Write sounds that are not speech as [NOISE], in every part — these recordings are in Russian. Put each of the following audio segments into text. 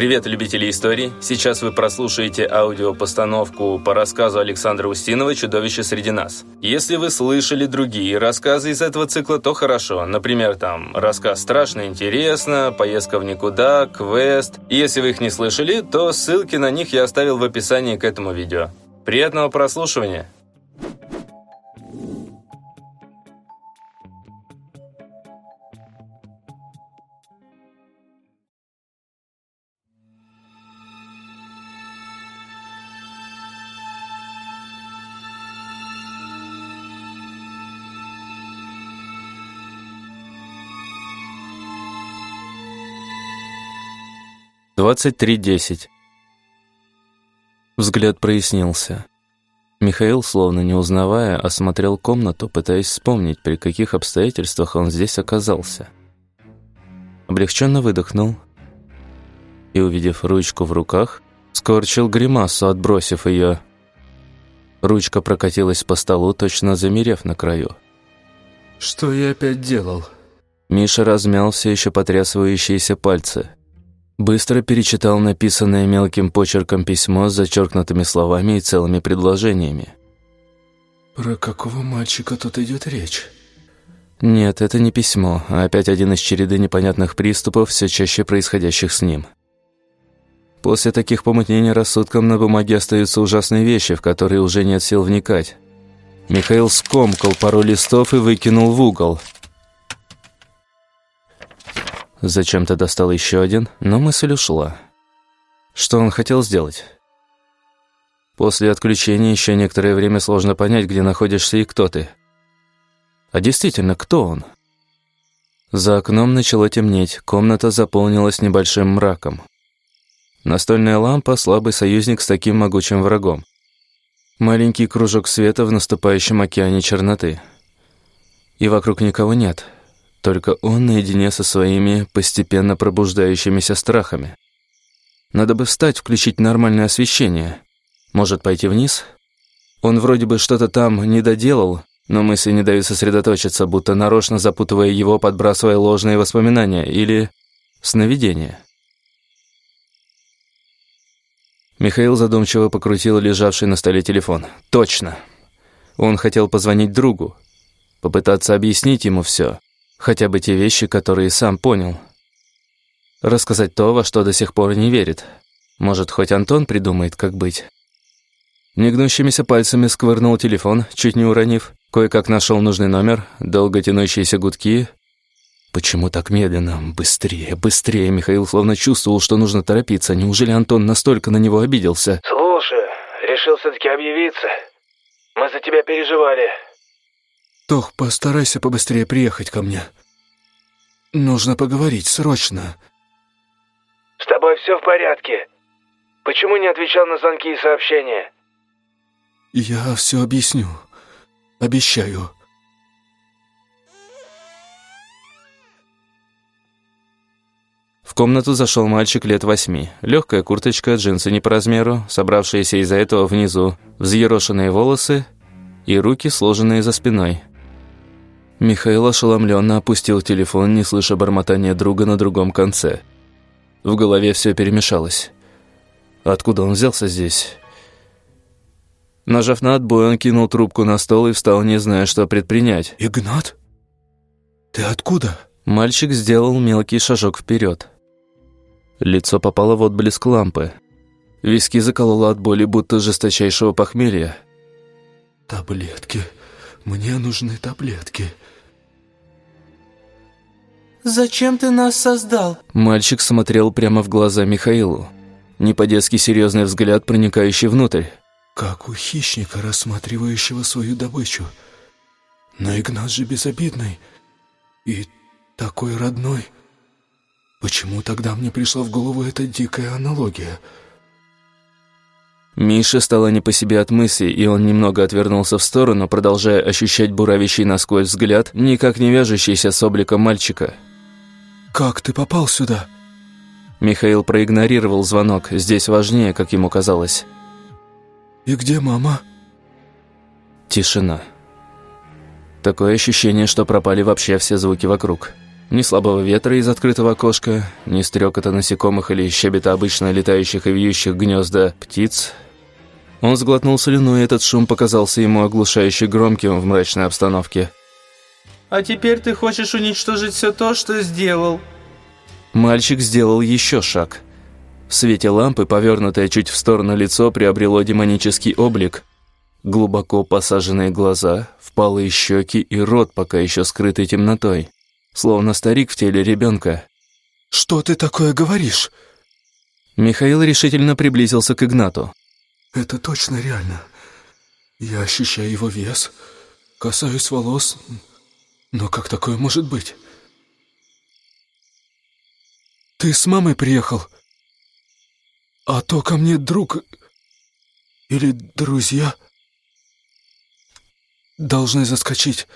Привет, любители историй! Сейчас вы прослушаете аудиопостановку по рассказу Александра Устинова «Чудовище среди нас». Если вы слышали другие рассказы из этого цикла, то хорошо. Например, там рассказ «Страшно интересно», «Поездка в никуда», «Квест». Если вы их не слышали, то ссылки на них я оставил в описании к этому видео. Приятного прослушивания! 23.10 Взгляд прояснился. Михаил, словно не узнавая, осмотрел комнату, пытаясь вспомнить, при каких обстоятельствах он здесь оказался. Облегченно выдохнул и, увидев ручку в руках, скорчил гримасу, отбросив ее. Ручка прокатилась по столу, точно замерев на краю. «Что я опять делал?» Миша размял все еще потрясывающиеся пальцы. Быстро перечитал написанное мелким почерком письмо с зачеркнутыми словами и целыми предложениями. «Про какого мальчика тут идет речь?» Нет, это не письмо, а опять один из череды непонятных приступов, все чаще происходящих с ним. После таких помутнений рассудком на бумаге остаются ужасные вещи, в которые уже нет сил вникать. Михаил скомкал пару листов и выкинул в угол – Зачем-то достал еще один, но мысль ушла. Что он хотел сделать? После отключения еще некоторое время сложно понять, где находишься и кто ты. А действительно, кто он? За окном начало темнеть, комната заполнилась небольшим мраком. Настольная лампа — слабый союзник с таким могучим врагом. Маленький кружок света в наступающем океане черноты. И вокруг никого нет — только он наедине со своими постепенно пробуждающимися страхами. Надо бы встать, включить нормальное освещение. Может, пойти вниз? Он вроде бы что-то там не доделал, но мысли не дают сосредоточиться, будто нарочно запутывая его, подбрасывая ложные воспоминания или сновидения. Михаил задумчиво покрутил лежавший на столе телефон. «Точно!» Он хотел позвонить другу, попытаться объяснить ему все, Хотя бы те вещи, которые сам понял. Рассказать то, во что до сих пор не верит. Может, хоть Антон придумает, как быть. Негнущимися пальцами сквырнул телефон, чуть не уронив. Кое-как нашел нужный номер, долго тянущиеся гудки. Почему так медленно? Быстрее, быстрее. Михаил словно чувствовал, что нужно торопиться. Неужели Антон настолько на него обиделся? Слушай, решил все-таки объявиться. Мы за тебя переживали. Тох, постарайся побыстрее приехать ко мне. Нужно поговорить, срочно. С тобой все в порядке? Почему не отвечал на звонки и сообщения? Я все объясню. Обещаю. В комнату зашел мальчик лет восьми. Легкая курточка, джинсы не по размеру, собравшиеся из-за этого внизу, взъерошенные волосы и руки, сложенные за спиной. Михаил ошеломленно опустил телефон, не слыша бормотания друга на другом конце. В голове все перемешалось. Откуда он взялся здесь? Нажав на отбой, он кинул трубку на стол и встал, не зная, что предпринять. «Игнат? Ты откуда?» Мальчик сделал мелкий шажок вперед. Лицо попало в отблеск лампы. Виски закололо от боли, будто жесточайшего похмелья. «Таблетки. Мне нужны таблетки». «Зачем ты нас создал?» Мальчик смотрел прямо в глаза Михаилу. Не по-детски серьезный взгляд, проникающий внутрь. «Как у хищника, рассматривающего свою добычу. Но Игнат же безобидный и такой родной. Почему тогда мне пришла в голову эта дикая аналогия?» Мише стало не по себе от мысли, и он немного отвернулся в сторону, продолжая ощущать буравящий насквозь взгляд, никак не вяжущийся с обликом мальчика. «Как ты попал сюда?» Михаил проигнорировал звонок. Здесь важнее, как ему казалось. «И где мама?» Тишина. Такое ощущение, что пропали вообще все звуки вокруг. Ни слабого ветра из открытого окошка, ни стрекота насекомых или щебета обычно летающих и вьющих гнезда птиц. Он сглотнул слюну, и этот шум показался ему оглушающе громким в мрачной обстановке. «А теперь ты хочешь уничтожить все то, что сделал?» Мальчик сделал еще шаг. В свете лампы, повернутое чуть в сторону лицо, приобрело демонический облик. Глубоко посаженные глаза, впалые щеки и рот, пока еще скрытый темнотой словно старик в теле ребенка. «Что ты такое говоришь?» Михаил решительно приблизился к Игнату. «Это точно реально. Я ощущаю его вес, касаюсь волос, но как такое может быть?» «Ты с мамой приехал? А то ко мне друг или друзья должны заскочить».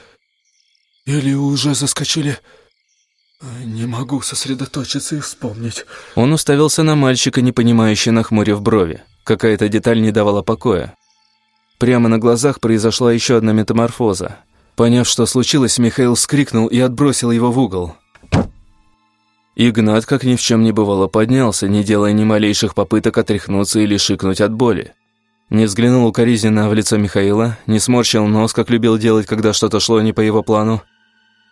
Или уже заскочили? Не могу сосредоточиться и вспомнить. Он уставился на мальчика, не понимающе нахмурив брови. Какая-то деталь не давала покоя. Прямо на глазах произошла еще одна метаморфоза. Поняв, что случилось, Михаил вскрикнул и отбросил его в угол. Игнат, как ни в чем не бывало, поднялся, не делая ни малейших попыток отряхнуться или шикнуть от боли. Не взглянул укоризненно в лицо Михаила, не сморщил нос, как любил делать, когда что-то шло не по его плану.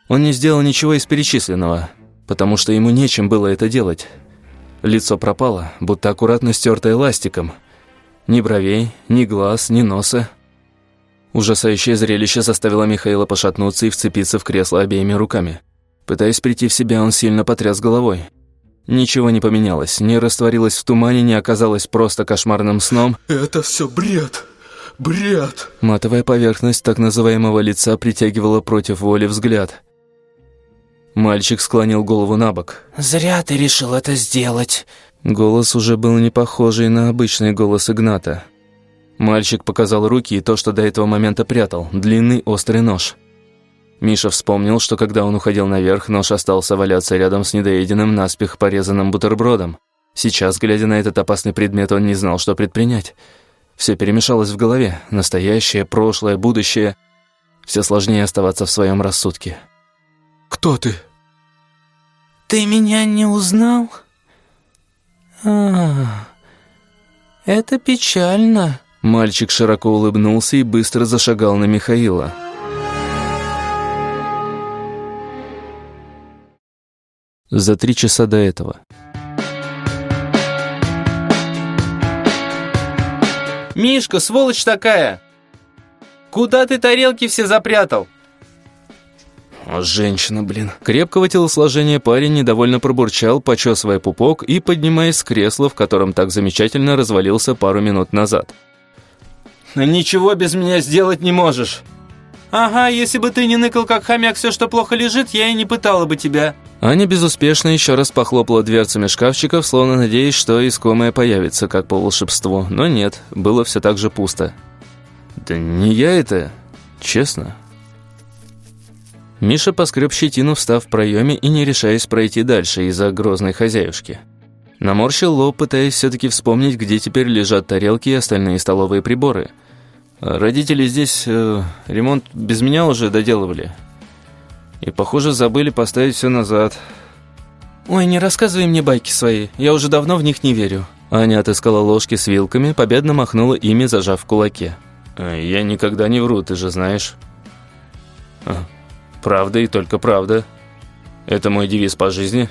Он не сделал ничего из перечисленного, потому что ему нечем было это делать. Лицо пропало, будто аккуратно стерто эластиком. Ни бровей, ни глаз, ни носа. Ужасающее зрелище заставило Михаила пошатнуться и вцепиться в кресло обеими руками. Пытаясь прийти в себя, он сильно потряс головой. Ничего не поменялось, не растворилось в тумане, не оказалось просто кошмарным сном. «Это все бред! Бред!» Матовая поверхность так называемого лица притягивала против воли взгляд. Мальчик склонил голову на бок. «Зря ты решил это сделать». Голос уже был не похожий на обычный голос Игната. Мальчик показал руки и то, что до этого момента прятал, длинный острый нож. Миша вспомнил, что когда он уходил наверх, нож остался валяться рядом с недоеденным наспех порезанным бутербродом. Сейчас, глядя на этот опасный предмет, он не знал, что предпринять. Все перемешалось в голове. Настоящее, прошлое, будущее. Все сложнее оставаться в своем рассудке. «Кто ты?» «Ты меня не узнал?» «А, это печально». Мальчик широко улыбнулся и быстро зашагал на Михаила. За три часа до этого. «Мишка, сволочь такая! Куда ты тарелки все запрятал?» «Женщина, блин». Крепкого телосложения парень недовольно пробурчал, почесывая пупок и поднимаясь с кресла, в котором так замечательно развалился пару минут назад. «Ничего без меня сделать не можешь». «Ага, если бы ты не ныкал как хомяк все, что плохо лежит, я и не пытала бы тебя». Аня безуспешно еще раз похлопала дверцами шкафчиков, словно надеясь, что искомое появится, как по волшебству. Но нет, было все так же пусто. «Да не я это, честно». Миша поскреб щетину, встав в проеме и не решаясь пройти дальше из-за грозной хозяюшки. Наморщил лоб, пытаясь все-таки вспомнить, где теперь лежат тарелки и остальные столовые приборы. Родители здесь э, ремонт без меня уже доделывали. И, похоже, забыли поставить все назад. «Ой, не рассказывай мне байки свои, я уже давно в них не верю». Аня отыскала ложки с вилками, победно махнула ими, зажав в кулаке. «Э, «Я никогда не вру, ты же знаешь». А, Правда и только правда. Это мой девиз по жизни.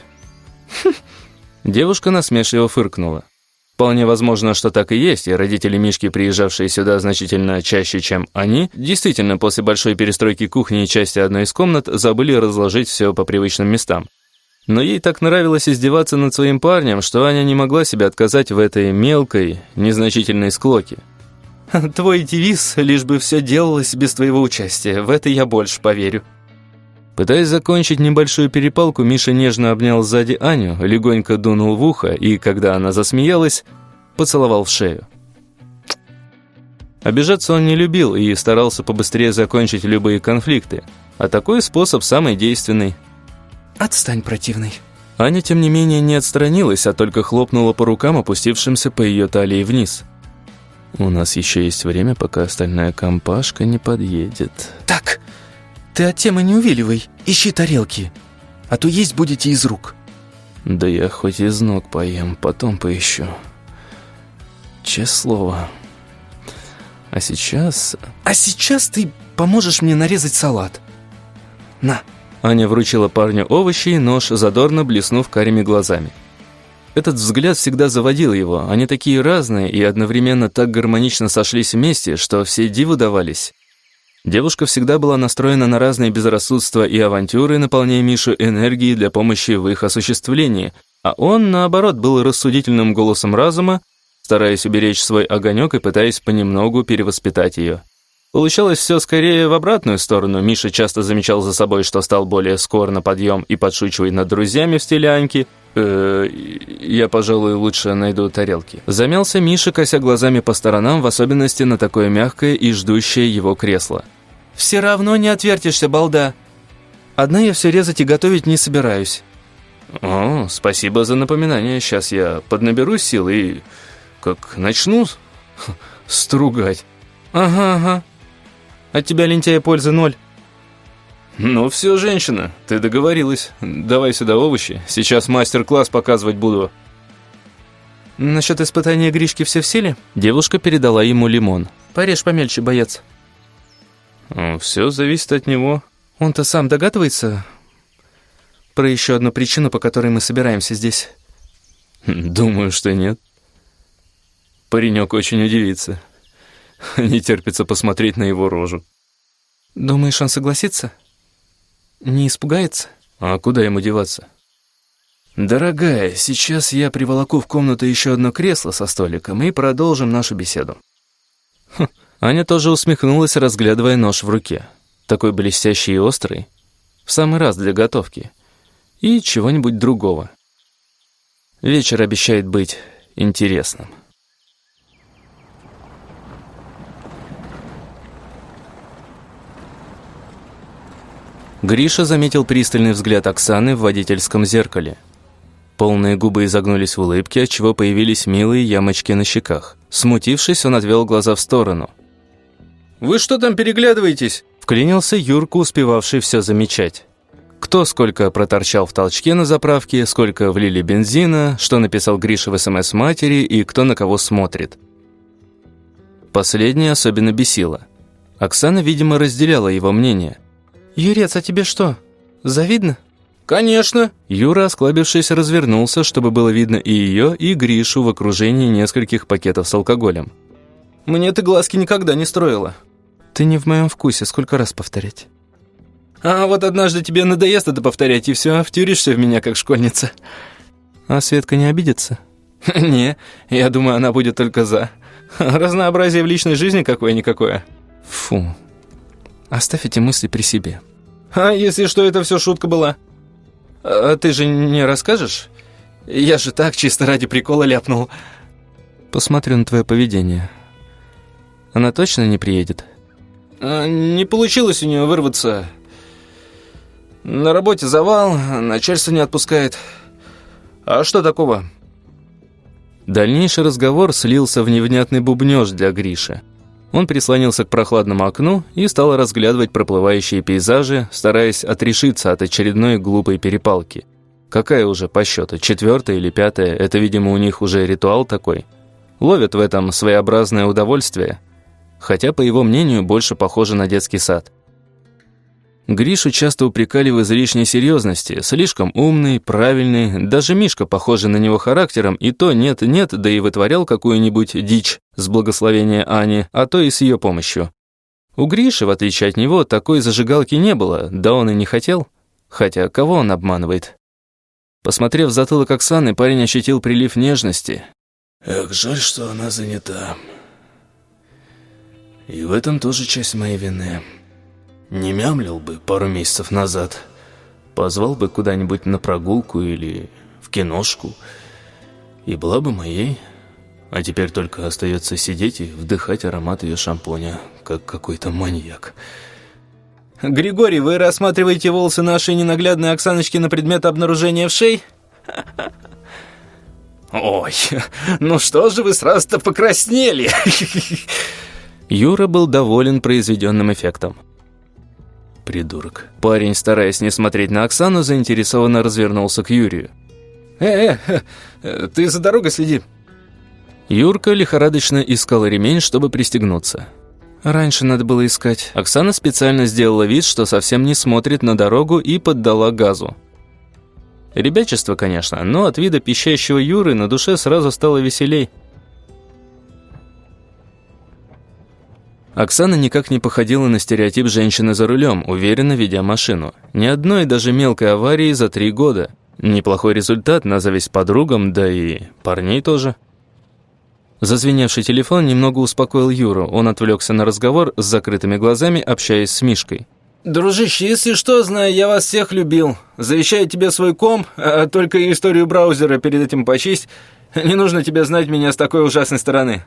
[LAUGHS] Девушка насмешливо фыркнула. Вполне возможно, что так и есть, и родители Мишки, приезжавшие сюда значительно чаще, чем они, действительно после большой перестройки кухни и части одной из комнат забыли разложить все по привычным местам. Но ей так нравилось издеваться над своим парнем, что Аня не могла себе отказать в этой мелкой, незначительной склоке. «Твой девиз, лишь бы все делалось без твоего участия, в это я больше поверю», Пытаясь закончить небольшую перепалку, Миша нежно обнял сзади Аню, легонько дунул в ухо и, когда она засмеялась, поцеловал в шею. Обижаться он не любил и старался побыстрее закончить любые конфликты, а такой способ самый действенный. «Отстань, противный». Аня, тем не менее, не отстранилась, а только хлопнула по рукам, опустившимся по ее талии вниз. «У нас еще есть время, пока остальная компашка не подъедет». «Так, ты от темы не увиливай, ищи тарелки». а то есть будете из рук». «Да я хоть из ног поем, потом поищу. Честное слово. А сейчас...» «А сейчас ты поможешь мне нарезать салат. На». Аня вручила парню овощи и нож, задорно блеснув карими глазами. Этот взгляд всегда заводил его. Они такие разные и одновременно так гармонично сошлись вместе, что все диву давались. Девушка всегда была настроена на разные безрассудства и авантюры, наполняя Мишу энергией для помощи в их осуществлении, а он, наоборот, был рассудительным голосом разума, стараясь уберечь свой огонек и пытаясь понемногу перевоспитать ее. Получалось все скорее в обратную сторону. Миша часто замечал за собой, что стал более скор на подъем и подшучивает над друзьями в стиле Аньки – Э, я, пожалуй, лучше найду тарелки. Замялся Миша, кося глазами по сторонам, в особенности на такое мягкое и ждущее его кресло. «Все равно не отвертишься, балда. Одна я все резать и готовить не собираюсь». «О, спасибо за напоминание. Сейчас я поднаберу сил и... как начну [LAUGHS] стругать». «Ага, ага. От тебя, лентяя, пользы ноль». «Ну все, женщина, ты договорилась. Давай сюда овощи. Сейчас мастер-класс показывать буду». «Насчет испытания Гришки все в силе?» Девушка передала ему лимон. «Порежь помельче, боец». «Все зависит от него». «Он-то сам догадывается про еще одну причину, по которой мы собираемся здесь?» «Думаю, что нет». Паренек очень удивится. [LAUGHS] Не терпится посмотреть на его рожу. «Думаешь, он согласится?» Не испугается? А куда ему деваться? Дорогая, сейчас я приволоку в комнату еще одно кресло со столиком и продолжим нашу беседу. Хм. Аня тоже усмехнулась, разглядывая нож в руке. Такой блестящий и острый. В самый раз для готовки. И чего-нибудь другого. Вечер обещает быть интересным. Гриша заметил пристальный взгляд Оксаны в водительском зеркале. Полные губы изогнулись в улыбке, отчего появились милые ямочки на щеках. Смутившись, он отвел глаза в сторону. «Вы что там переглядываетесь?» Вклинился Юрка, успевавший все замечать. Кто сколько проторчал в толчке на заправке, сколько влили бензина, что написал Гриша в СМС матери и кто на кого смотрит. Последнее особенно бесило. Оксана, видимо, разделяла его мнение – «Юрец, а тебе что, завидно?» «Конечно!» Юра, осклабившись, развернулся, чтобы было видно и ее, и Гришу в окружении нескольких пакетов с алкоголем. «Мне ты глазки никогда не строила». «Ты не в моем вкусе, сколько раз повторять?» «А вот однажды тебе надоест это повторять, и все, втюришься в меня, как школьница». «А Светка не обидится?» [LAUGHS] «Не, я думаю, она будет только за. Разнообразие в личной жизни какое-никакое». «Фу, Оставь эти мысли при себе. А если что, это все шутка была? А ты же не расскажешь? Я же так чисто ради прикола ляпнул. Посмотрю на твое поведение. Она точно не приедет? А, не получилось у нее вырваться. На работе завал, начальство не отпускает. А что такого? Дальнейший разговор слился в невнятный бубнёж для Гриши. Он прислонился к прохладному окну и стал разглядывать проплывающие пейзажи, стараясь отрешиться от очередной глупой перепалки. Какая уже по счету, четвертая или пятая, это, видимо, у них уже ритуал такой. Ловят в этом своеобразное удовольствие, хотя, по его мнению, больше похоже на детский сад. Гришу часто упрекали в излишней серьезности, слишком умный, правильный, даже Мишка, похожий на него характером, и то нет-нет, да и вытворял какую-нибудь дичь с благословения Ани, а то и с ее помощью. У Гриши, в отличие от него, такой зажигалки не было, да он и не хотел. Хотя кого он обманывает? Посмотрев в затылок Оксаны, парень ощутил прилив нежности. «Эх, жаль, что она занята. И в этом тоже часть моей вины». Не мямлил бы пару месяцев назад. Позвал бы куда-нибудь на прогулку или в киношку. И была бы моей. А теперь только остается сидеть и вдыхать аромат ее шампуня, как какой-то маньяк. «Григорий, вы рассматриваете волосы нашей ненаглядной Оксаночки на предмет обнаружения в шей?» «Ой, ну что же вы сразу-то покраснели?» Юра был доволен произведенным эффектом. Придурок. Парень, стараясь не смотреть на Оксану, заинтересованно развернулся к Юрию. «Э, э, э ты за дорогой следи». Юрка лихорадочно искал ремень, чтобы пристегнуться. Раньше надо было искать. Оксана специально сделала вид, что совсем не смотрит на дорогу и поддала газу. Ребячество, конечно, но от вида пищащего Юры на душе сразу стало веселей. Оксана никак не походила на стереотип женщины за рулем, уверенно ведя машину. Ни одной даже мелкой аварии за три года. Неплохой результат на зависть подругам, да и парней тоже. Зазвеневший телефон немного успокоил Юру. Он отвлекся на разговор с закрытыми глазами, общаясь с Мишкой. «Дружище, если что, знаю, я вас всех любил. Завещаю тебе свой ком, а только историю браузера перед этим почисть. Не нужно тебе знать меня с такой ужасной стороны».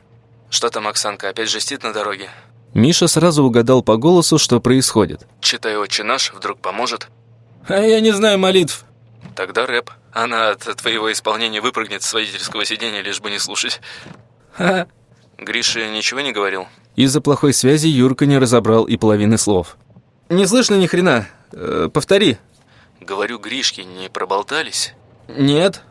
«Что там Оксанка, опять жестит на дороге?» Миша сразу угадал по голосу, что происходит. «Читай «Отче наш», вдруг поможет?» «А я не знаю молитв». «Тогда рэп. Она от твоего исполнения выпрыгнет с водительского сиденья, лишь бы не слушать». «Ха». Гриша ничего не говорил? Из-за плохой связи Юрка не разобрал и половины слов. «Не слышно ни хрена. Э, повтори». «Говорю, Гришки не проболтались?» «Нет».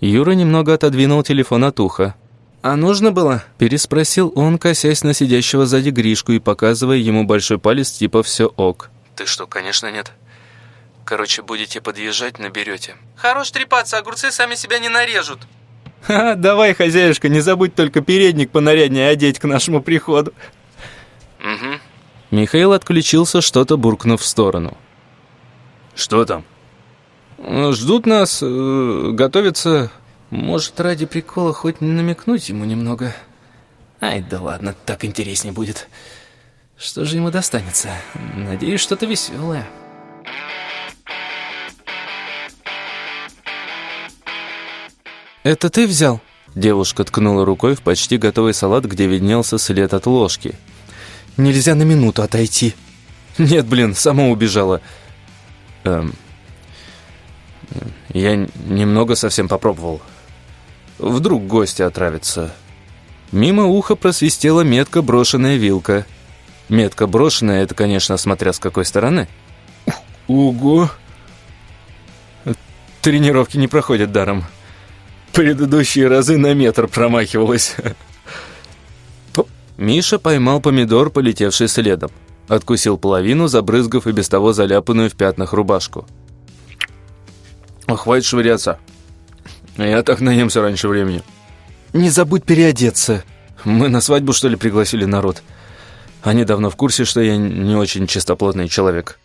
Юра немного отодвинул телефон от уха. «А нужно было?» Переспросил он, косясь на сидящего сзади Гришку и показывая ему большой палец типа «все ок». «Ты что, конечно нет. Короче, будете подъезжать, наберете». «Хорош трепаться, огурцы сами себя не нарежут». «Ха, давай, хозяюшка, не забудь только передник понаряднее одеть к нашему приходу». «Угу». Михаил отключился, что-то буркнув в сторону. «Что там?» «Ждут нас, э, готовятся...» «Может, ради прикола хоть намекнуть ему немного?» «Ай, да ладно, так интереснее будет. Что же ему достанется? Надеюсь, что-то веселое». «Это ты взял?» Девушка ткнула рукой в почти готовый салат, где виднелся след от ложки – Нельзя на минуту отойти. Нет, блин, сама убежала. Эм, я немного совсем попробовал. Вдруг гости отравятся. Мимо уха просвистела метко брошенная вилка. Метко брошенная, это, конечно, смотря с какой стороны. Ого! Тренировки не проходят даром. Предыдущие разы на метр промахивалась. Миша поймал помидор, полетевший следом. Откусил половину, забрызгав и без того заляпанную в пятнах рубашку. «Хватит швыряться. Я так наемся раньше времени». «Не забудь переодеться. Мы на свадьбу, что ли, пригласили народ? Они давно в курсе, что я не очень чистоплотный человек».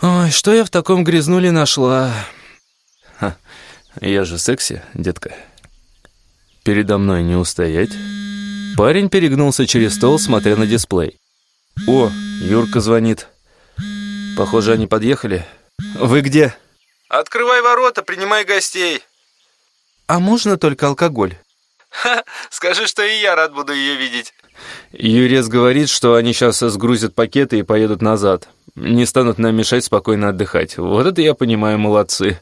«Ой, что я в таком грязнуле нашла?» Ха, «Я же секси, детка. Передо мной не устоять». Парень перегнулся через стол, смотря на дисплей. «О, Юрка звонит. Похоже, они подъехали. Вы где?» «Открывай ворота, принимай гостей». «А можно только алкоголь?» «Ха, скажи, что и я рад буду ее видеть». Юрец говорит, что они сейчас сгрузят пакеты и поедут назад. Не станут нам мешать спокойно отдыхать. Вот это я понимаю, молодцы.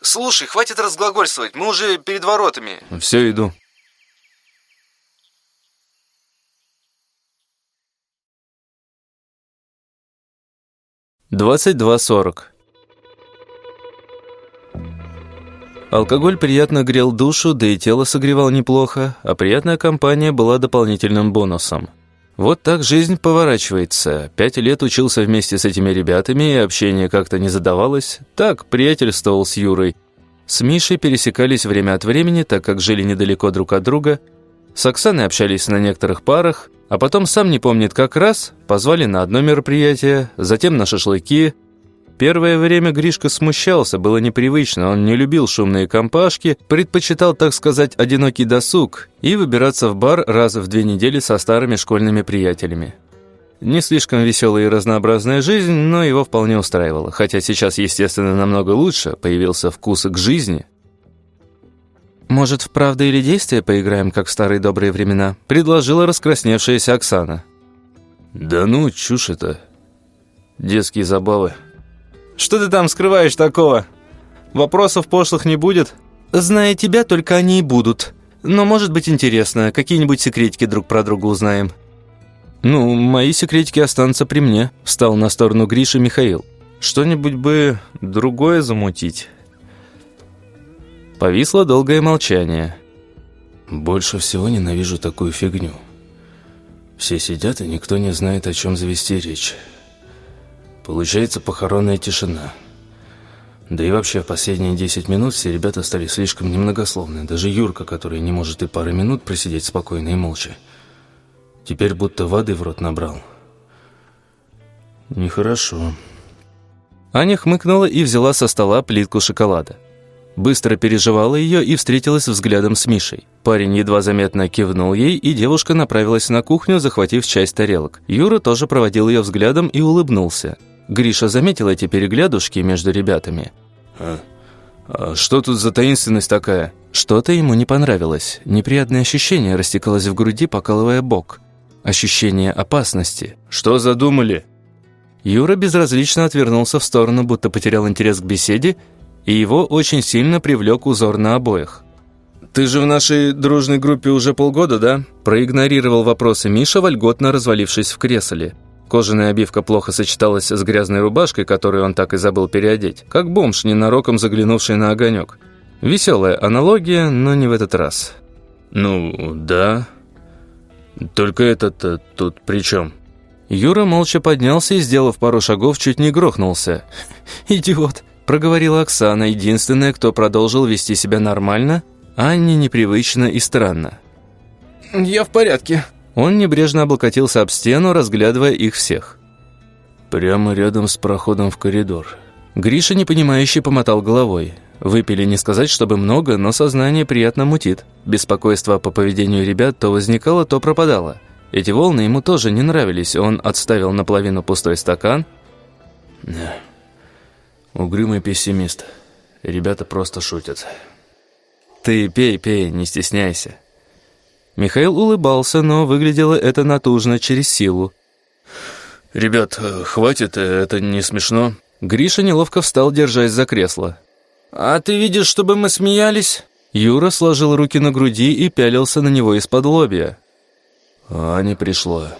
«Слушай, хватит разглагольствовать, мы уже перед воротами». «Все, иду». 22.40 Алкоголь приятно грел душу, да и тело согревал неплохо, а приятная компания была дополнительным бонусом. Вот так жизнь поворачивается. Пять лет учился вместе с этими ребятами, и общение как-то не задавалось. Так, приятельствовал с Юрой. С Мишей пересекались время от времени, так как жили недалеко друг от друга. С Оксаной общались на некоторых парах – а потом сам не помнит как раз, позвали на одно мероприятие, затем на шашлыки. Первое время Гришка смущался, было непривычно, он не любил шумные компашки, предпочитал, так сказать, одинокий досуг и выбираться в бар раз в две недели со старыми школьными приятелями. Не слишком веселая и разнообразная жизнь, но его вполне устраивала, хотя сейчас, естественно, намного лучше, появился вкус к жизни – «Может, в правда или действие поиграем, как в старые добрые времена?» – предложила раскрасневшаяся Оксана. «Да ну, чушь это. Детские забавы». «Что ты там скрываешь такого? Вопросов пошлых не будет?» «Зная тебя, только они и будут. Но может быть интересно, какие-нибудь секретики друг про друга узнаем». «Ну, мои секретики останутся при мне», — встал на сторону Гриши Михаил. «Что-нибудь бы другое замутить». Повисло долгое молчание. «Больше всего ненавижу такую фигню. Все сидят, и никто не знает, о чем завести речь. Получается похоронная тишина». Да и вообще, в последние 10 минут все ребята стали слишком немногословны. Даже Юрка, который не может и пары минут просидеть спокойно и молча. Теперь будто воды в рот набрал. Нехорошо. Аня хмыкнула и взяла со стола плитку шоколада. Быстро переживала ее и встретилась взглядом с Мишей. Парень едва заметно кивнул ей, и девушка направилась на кухню, захватив часть тарелок. Юра тоже проводил ее взглядом и улыбнулся. Гриша заметил эти переглядушки между ребятами. «А, а что тут за таинственность такая?» Что-то ему не понравилось. Неприятное ощущение растекалось в груди, покалывая бок. Ощущение опасности. «Что задумали?» Юра безразлично отвернулся в сторону, будто потерял интерес к беседе, и его очень сильно привлек узор на обоях. «Ты же в нашей дружной группе уже полгода, да?» Проигнорировал вопросы Миша, вольготно развалившись в кресле. Кожаная обивка плохо сочеталась с грязной рубашкой, которую он так и забыл переодеть, как бомж, ненароком заглянувший на огонек. Веселая аналогия, но не в этот раз. «Ну, да. Только этот-то тут при чем?» Юра молча поднялся и, сделав пару шагов, чуть не грохнулся. [LAUGHS] «Идиот!» – проговорила Оксана, единственная, кто продолжил вести себя нормально, а не непривычно и странно. «Я в порядке», он небрежно облокотился об стену, разглядывая их всех. «Прямо рядом с проходом в коридор». Гриша, непонимающе, помотал головой. Выпили не сказать, чтобы много, но сознание приятно мутит. Беспокойство по поведению ребят то возникало, то пропадало. Эти волны ему тоже не нравились. Он отставил наполовину пустой стакан. Да. Угрюмый пессимист. Ребята просто шутят. «Ты пей, пей, не стесняйся». Михаил улыбался, но выглядело это натужно через силу. «Ребят, э, хватит, э, это не смешно». Гриша неловко встал, держась за кресло. «А ты видишь, чтобы мы смеялись?» Юра сложил руки на груди и пялился на него из-под лобья. «Аня пришла.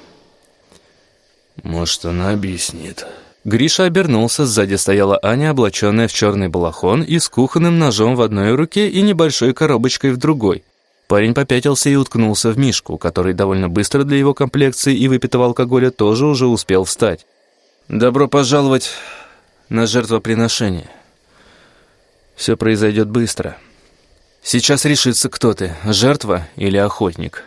Может, она объяснит». Гриша обернулся, сзади стояла Аня, облаченная в черный балахон и с кухонным ножом в одной руке и небольшой коробочкой в другой. Парень попятился и уткнулся в Мишку, который довольно быстро для его комплекции и выпитого алкоголя тоже уже успел встать. «Добро пожаловать на жертвоприношение. Все произойдет быстро. Сейчас решится, кто ты, жертва или охотник».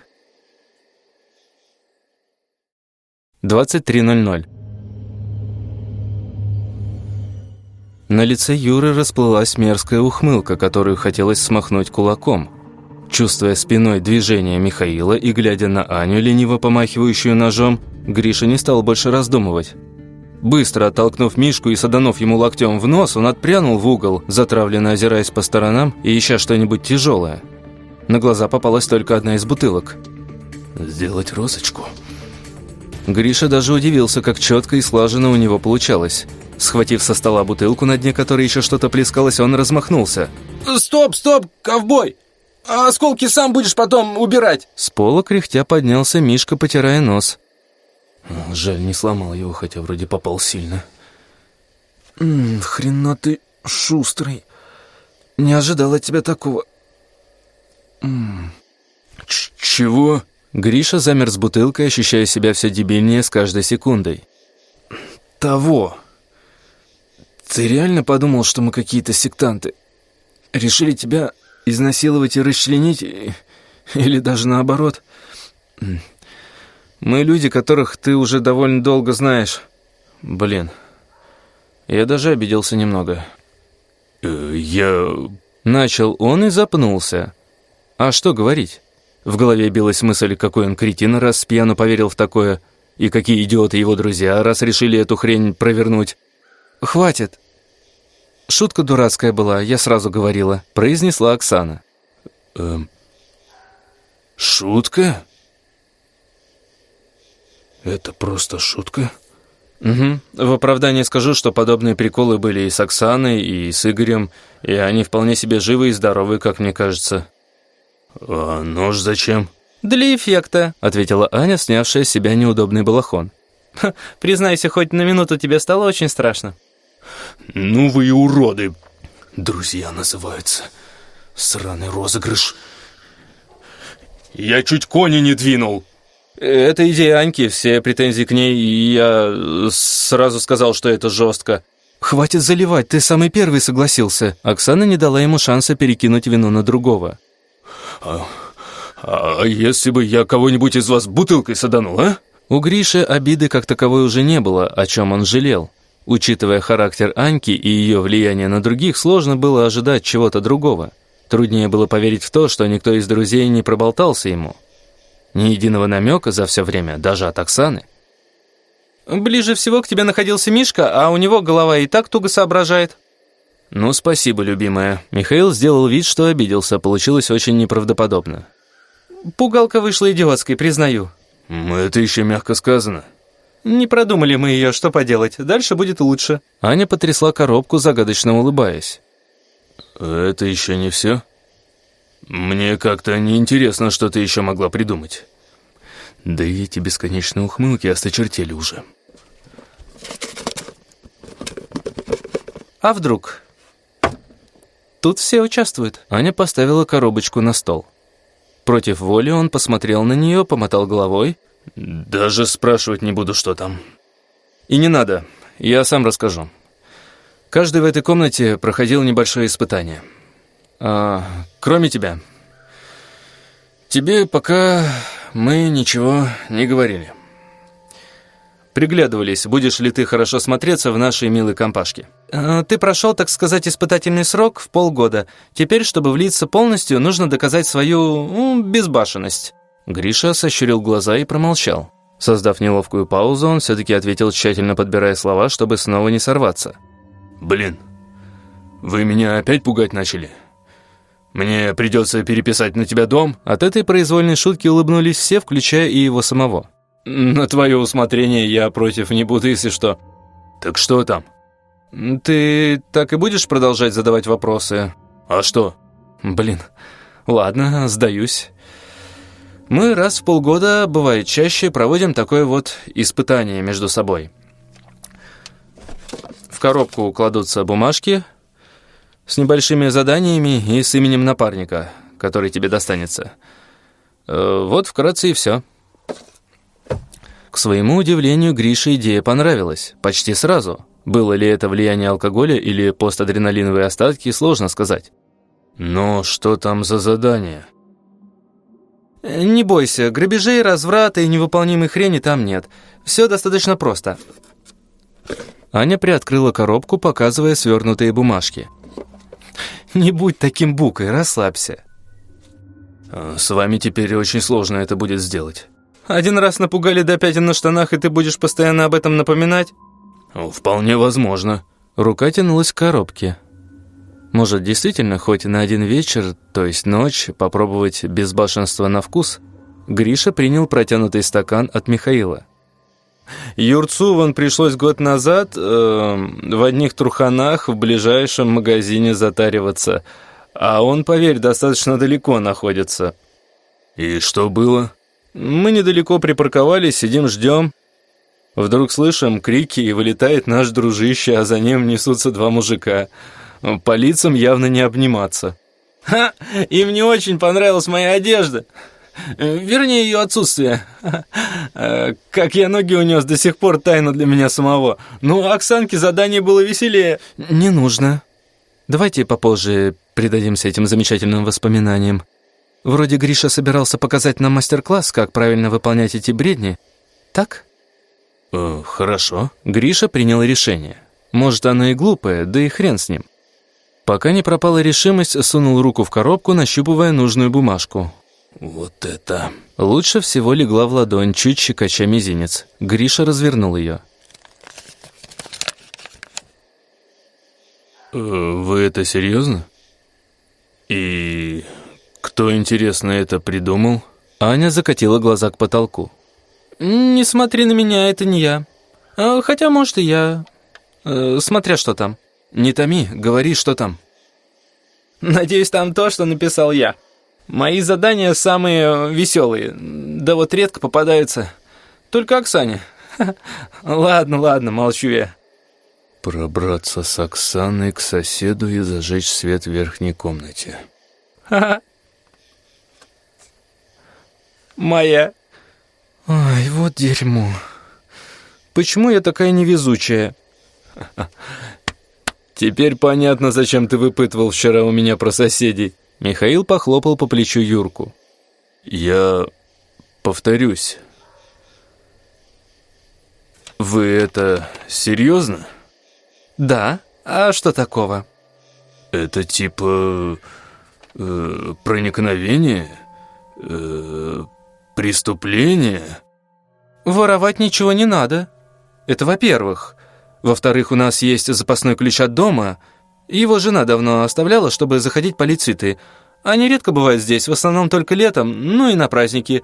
23.00 На лице Юры расплылась мерзкая ухмылка, которую хотелось смахнуть кулаком – Чувствуя спиной движение Михаила и глядя на Аню, лениво помахивающую ножом, Гриша не стал больше раздумывать. Быстро оттолкнув Мишку и саданув ему локтем в нос, он отпрянул в угол, затравленно озираясь по сторонам и ища что-нибудь тяжелое. На глаза попалась только одна из бутылок. «Сделать розочку?» Гриша даже удивился, как четко и слаженно у него получалось. Схватив со стола бутылку, на дне которой еще что-то плескалось, он размахнулся. «Стоп, стоп, ковбой! А осколки сам будешь потом убирать!» С пола кряхтя поднялся Мишка, потирая нос. Жаль, не сломал его, хотя вроде попал сильно. М -м, «Хрена ты шустрый. Не ожидал от тебя такого». М -м. «Чего?» Гриша замер с бутылкой, ощущая себя все дебильнее с каждой секундой. «Того. Ты реально подумал, что мы какие-то сектанты? Решили тебя изнасиловать и расчленить, или даже наоборот. Мы люди, которых ты уже довольно долго знаешь. Блин, я даже обиделся немного. Э, я... Начал он и запнулся. А что говорить? В голове билась мысль, какой он кретин, раз с пьяну поверил в такое, и какие идиоты его друзья, раз решили эту хрень провернуть. «Хватит!» «Шутка дурацкая была, я сразу говорила», — произнесла Оксана. «Эм, шутка? Это просто шутка?» «Угу. В оправдание скажу, что подобные приколы были и с Оксаной, и с Игорем, и они вполне себе живы и здоровы, как мне кажется». «А нож зачем?» «Для эффекта», — ответила Аня, снявшая с себя неудобный балахон. «Признайся, хоть на минуту тебе стало очень страшно». «Ну вы и уроды!» «Друзья называются. Сраный розыгрыш. Я чуть кони не двинул!» «Это идея Аньки, все претензии к ней, и я сразу сказал, что это жестко». «Хватит заливать, ты самый первый согласился». Оксана не дала ему шанса перекинуть вину на другого. «А, а если бы я кого-нибудь из вас бутылкой саданул, а?» У Гриши обиды как таковой уже не было, о чем он жалел. Учитывая характер Аньки и ее влияние на других, сложно было ожидать чего-то другого. Труднее было поверить в то, что никто из друзей не проболтался ему. Ни единого намека за все время, даже от Оксаны. «Ближе всего к тебе находился Мишка, а у него голова и так туго соображает». «Ну, спасибо, любимая». Михаил сделал вид, что обиделся, получилось очень неправдоподобно. «Пугалка вышла идиотской, признаю». «Это еще мягко сказано». «Не продумали мы ее, что поделать, дальше будет лучше». Аня потрясла коробку, загадочно улыбаясь. «Это еще не все?» «Мне как-то неинтересно, что ты еще могла придумать». «Да и эти бесконечные ухмылки осточертели уже». «А вдруг?» «Тут все участвуют». Аня поставила коробочку на стол. Против воли он посмотрел на нее, помотал головой. «Даже спрашивать не буду, что там». «И не надо, я сам расскажу. Каждый в этой комнате проходил небольшое испытание». А, кроме тебя. Тебе пока мы ничего не говорили. Приглядывались, будешь ли ты хорошо смотреться в нашей милой компашке. А, ты прошел, так сказать, испытательный срок в полгода. Теперь, чтобы влиться полностью, нужно доказать свою ну, безбашенность. Гриша сощурил глаза и промолчал. Создав неловкую паузу, он все-таки ответил, тщательно подбирая слова, чтобы снова не сорваться. «Блин, вы меня опять пугать начали?» «Мне придется переписать на тебя дом?» От этой произвольной шутки улыбнулись все, включая и его самого. «На твое усмотрение я против не буду, если что». «Так что там?» «Ты так и будешь продолжать задавать вопросы?» «А что?» «Блин, ладно, сдаюсь». Мы раз в полгода, бывает чаще, проводим такое вот испытание между собой. В коробку кладутся бумажки, с небольшими заданиями и с именем напарника, который тебе достанется. Э, вот вкратце и все. К своему удивлению, Грише идея понравилась. Почти сразу. Было ли это влияние алкоголя или постадреналиновые остатки, сложно сказать. Но что там за задание? Не бойся, грабежей, разврата и невыполнимой хрени там нет. Все достаточно просто. Аня приоткрыла коробку, показывая свернутые бумажки. Не будь таким букой, расслабься. А, с вами теперь очень сложно это будет сделать. Один раз напугали до пятен на штанах, и ты будешь постоянно об этом напоминать? Вполне возможно. Рука тянулась к коробке. Может, действительно, хоть на один вечер, то есть ночь, попробовать безбашенство на вкус? Гриша принял протянутый стакан от Михаила. Юрцу вон пришлось год назад э, в одних труханах в ближайшем магазине затариваться. А он, поверь, достаточно далеко находится. И что было? Мы недалеко припарковались, сидим, ждем. Вдруг слышим крики, и вылетает наш дружище, а за ним несутся два мужика. По лицам явно не обниматься. «Ха! Им не очень понравилась моя одежда!» Вернее, ее отсутствие. Как я ноги унес, до сих пор тайна для меня самого. Ну, Оксанке задание было веселее. Не нужно. Давайте попозже придадимся этим замечательным воспоминаниям. Вроде Гриша собирался показать нам мастер-класс, как правильно выполнять эти бредни. Так? Э, хорошо. Гриша принял решение. Может, оно и глупое, да и хрен с ним. Пока не пропала решимость, сунул руку в коробку, нащупывая нужную бумажку. Вот это... Лучше всего легла в ладонь, чуть щекоча мизинец. Гриша развернул ее. Э, «Вы это серьезно? И кто, интересно, это придумал?» Аня закатила глаза к потолку. «Не смотри на меня, это не я. А, хотя, может, и я. Э, смотря что там». «Не томи, говори, что там». «Надеюсь, там то, что написал я». Мои задания самые веселые, да вот редко попадаются. Только Оксане. [LAUGHS] Ладно, ладно, молчу я. Пробраться с Оксаной к соседу и зажечь свет в верхней комнате. Моя. Ай, вот дерьмо. Почему я такая невезучая? Теперь понятно, зачем ты выпытывал вчера у меня про соседей. Михаил похлопал по плечу Юрку. Я повторюсь. Вы это серьезно? Да. А что такого? Это типа э, проникновение, э, преступление. Воровать ничего не надо. Это во-первых. Во-вторых, у нас есть запасной ключ от дома — его жена давно оставляла, чтобы заходить цветы. Они редко бывают здесь, в основном только летом, ну и на праздники.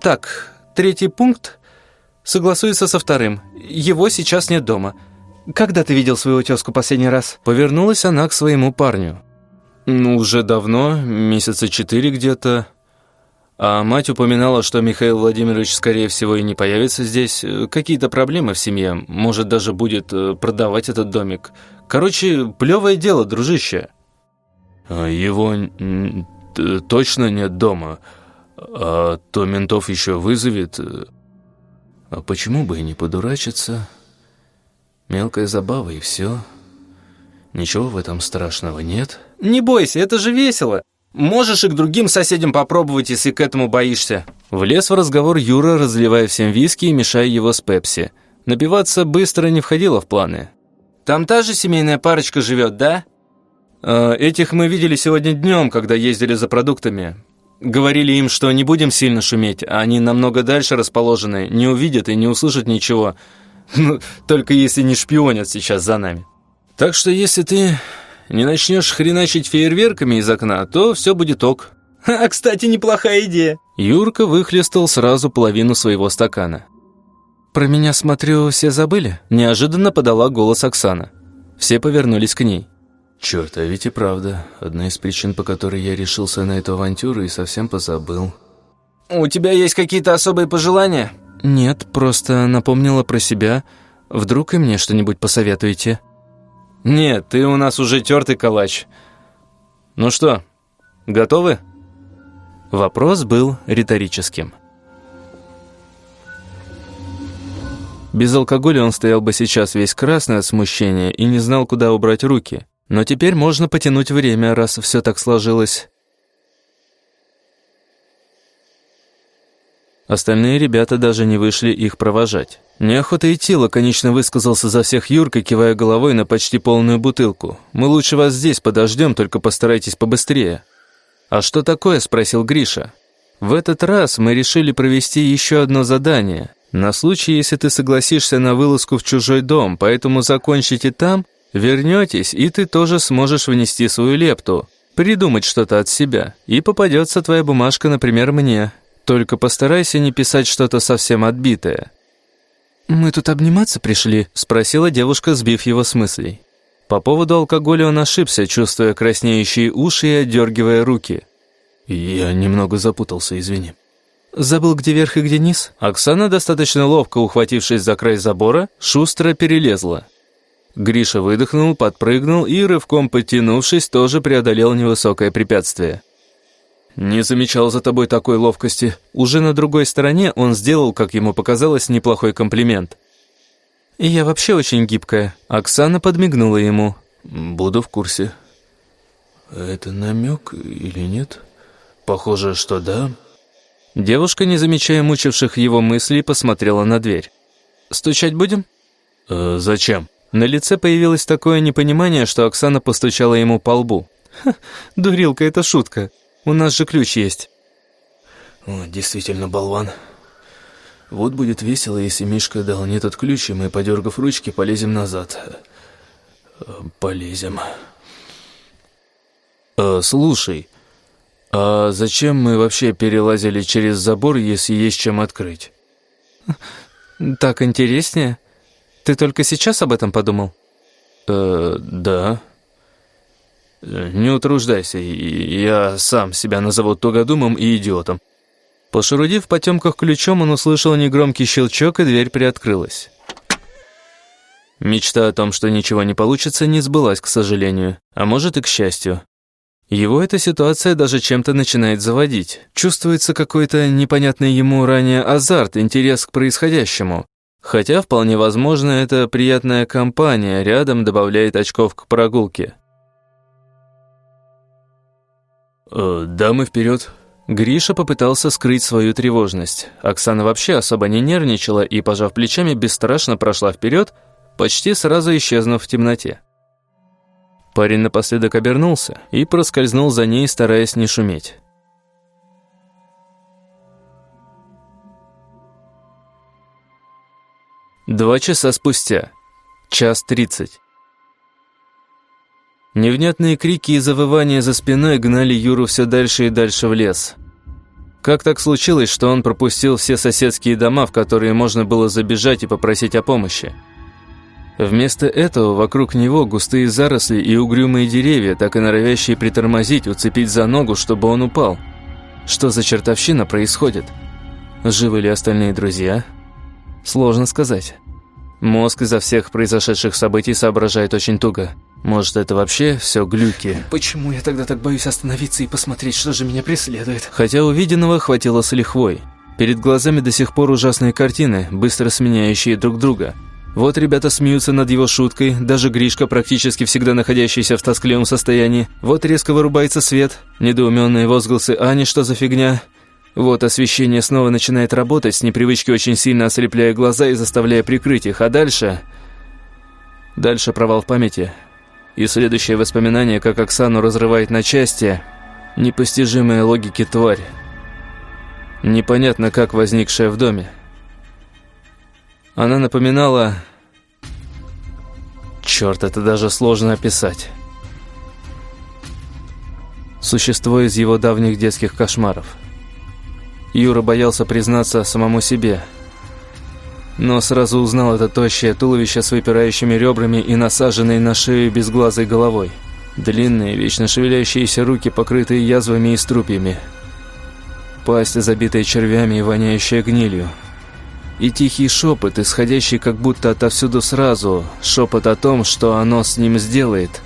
Так, третий пункт согласуется со вторым. Его сейчас нет дома. Когда ты видел свою тезку последний раз? Повернулась она к своему парню. Ну, уже давно, месяца четыре где-то. А мать упоминала, что Михаил Владимирович, скорее всего, и не появится здесь. Какие-то проблемы в семье. Может, даже будет э, продавать этот домик. Короче, плевое дело, дружище. А его точно нет дома, а то ментов еще вызовет. А почему бы и не подурачиться? Мелкая забава и все. Ничего в этом страшного нет. Не бойся, это же весело. Можешь и к другим соседям попробовать, если к этому боишься. Влез в разговор Юра, разливая всем виски и мешая его с пепси. Напиваться быстро не входило в планы. Там та же семейная парочка живет, да?» э, «Этих мы видели сегодня днем, когда ездили за продуктами. Говорили им, что не будем сильно шуметь, а они намного дальше расположены, не увидят и не услышат ничего. [LAUGHS] Ну, только если не шпионят сейчас за нами. Так что если ты не начнешь хреначить фейерверками из окна, то все будет ок». «А, кстати, неплохая идея». Юрка выхлестал сразу половину своего стакана. «Про меня, смотрю, все забыли?» Неожиданно подала голос Оксана. Все повернулись к ней. «Черт, а ведь и правда. Одна из причин, по которой я решился на эту авантюру и совсем позабыл». «У тебя есть какие-то особые пожелания?» «Нет, просто напомнила про себя. Вдруг и мне что-нибудь посоветуете?» «Нет, ты у нас уже тертый калач. Ну что, готовы?» Вопрос был риторическим. Без алкоголя он стоял бы сейчас весь красный от смущения и не знал, куда убрать руки. Но теперь можно потянуть время, раз все так сложилось. Остальные ребята даже не вышли их провожать. Неохота идти, лаконично высказался за всех Юрка, кивая головой на почти полную бутылку. «Мы лучше вас здесь подождем, только постарайтесь побыстрее». «А что такое?» – спросил Гриша. «В этот раз мы решили провести еще одно задание. На случай, если ты согласишься на вылазку в чужой дом, поэтому закончите там, вернетесь, и ты тоже сможешь внести свою лепту, придумать что-то от себя, и попадется твоя бумажка, например, мне. Только постарайся не писать что-то совсем отбитое». «Мы тут обниматься пришли?» – спросила девушка, сбив его с мыслей. По поводу алкоголя он ошибся, чувствуя краснеющие уши и отдергивая руки. «Я немного запутался, извини». Забыл, где верх и где низ? Оксана, достаточно ловко ухватившись за край забора, шустро перелезла. Гриша выдохнул, подпрыгнул и, рывком подтянувшись, тоже преодолел невысокое препятствие. «Не замечал за тобой такой ловкости». Уже на другой стороне он сделал, как ему показалось, неплохой комплимент. «Я вообще очень гибкая». Оксана подмигнула ему. «Буду в курсе». «Это намек или нет?» «Похоже, что да». Девушка, не замечая мучивших его мыслей, посмотрела на дверь. «Стучать будем?» э, «Зачем?» На лице появилось такое непонимание, что Оксана постучала ему по лбу. «Ха, дурилка, это шутка. У нас же ключ есть». О, «Действительно, болван. Вот будет весело, если Мишка дал не тот ключ, и мы, подергав ручки, полезем назад. Э, полезем». «Э, «Слушай, «А зачем мы вообще перелазили через забор, если есть чем открыть?» «Так интереснее. Ты только сейчас об этом подумал?» «Э, да». Не утруждайся, я сам себя назову тугодумом и идиотом». Пошерудив в потемках ключом, он услышал негромкий щелчок, и дверь приоткрылась. Мечта о том, что ничего не получится, не сбылась, к сожалению, а может и к счастью. Его эта ситуация даже чем-то начинает заводить. Чувствуется какой-то непонятный ему ранее азарт, интерес к происходящему. Хотя, вполне возможно, эта приятная компания рядом добавляет очков к прогулке. «Э, «Дамы, вперед!» Гриша попытался скрыть свою тревожность. Оксана вообще особо не нервничала и, пожав плечами, бесстрашно прошла вперед, почти сразу исчезнув в темноте. Парень напоследок обернулся и проскользнул за ней, стараясь не шуметь. Два часа спустя. Час тридцать. Невнятные крики и завывания за спиной гнали Юру все дальше и дальше в лес. Как так случилось, что он пропустил все соседские дома, в которые можно было забежать и попросить о помощи? Вместо этого вокруг него густые заросли и угрюмые деревья, так и норовящие притормозить, уцепить за ногу, чтобы он упал. Что за чертовщина происходит? Живы ли остальные друзья? Сложно сказать. Мозг из-за всех произошедших событий соображает очень туго. Может, это вообще все глюки? Почему я тогда так боюсь остановиться и посмотреть, что же меня преследует? Хотя увиденного хватило с лихвой. Перед глазами до сих пор ужасные картины, быстро сменяющие друг друга – вот ребята смеются над его шуткой, даже Гришка, практически всегда находящийся в тоскливом состоянии. Вот резко вырубается свет, недоуменные возгласы «Ани, что за фигня?» Вот освещение снова начинает работать, с непривычки очень сильно ослепляя глаза и заставляя прикрыть их, а дальше... Дальше провал в памяти. И следующее воспоминание, как Оксану разрывает на части, непостижимая логики тварь. Непонятно, как возникшая в доме. Она напоминала... Черт, это даже сложно описать. Существо из его давних детских кошмаров. Юра боялся признаться самому себе. Но сразу узнал это тощее туловище с выпирающими ребрами и насаженной на шею безглазой головой. Длинные, вечно шевеляющиеся руки, покрытые язвами и струпьями. Пасть, забитая червями и воняющая гнилью и тихий шепот, исходящий как будто отовсюду сразу, шепот о том, что оно с ним сделает,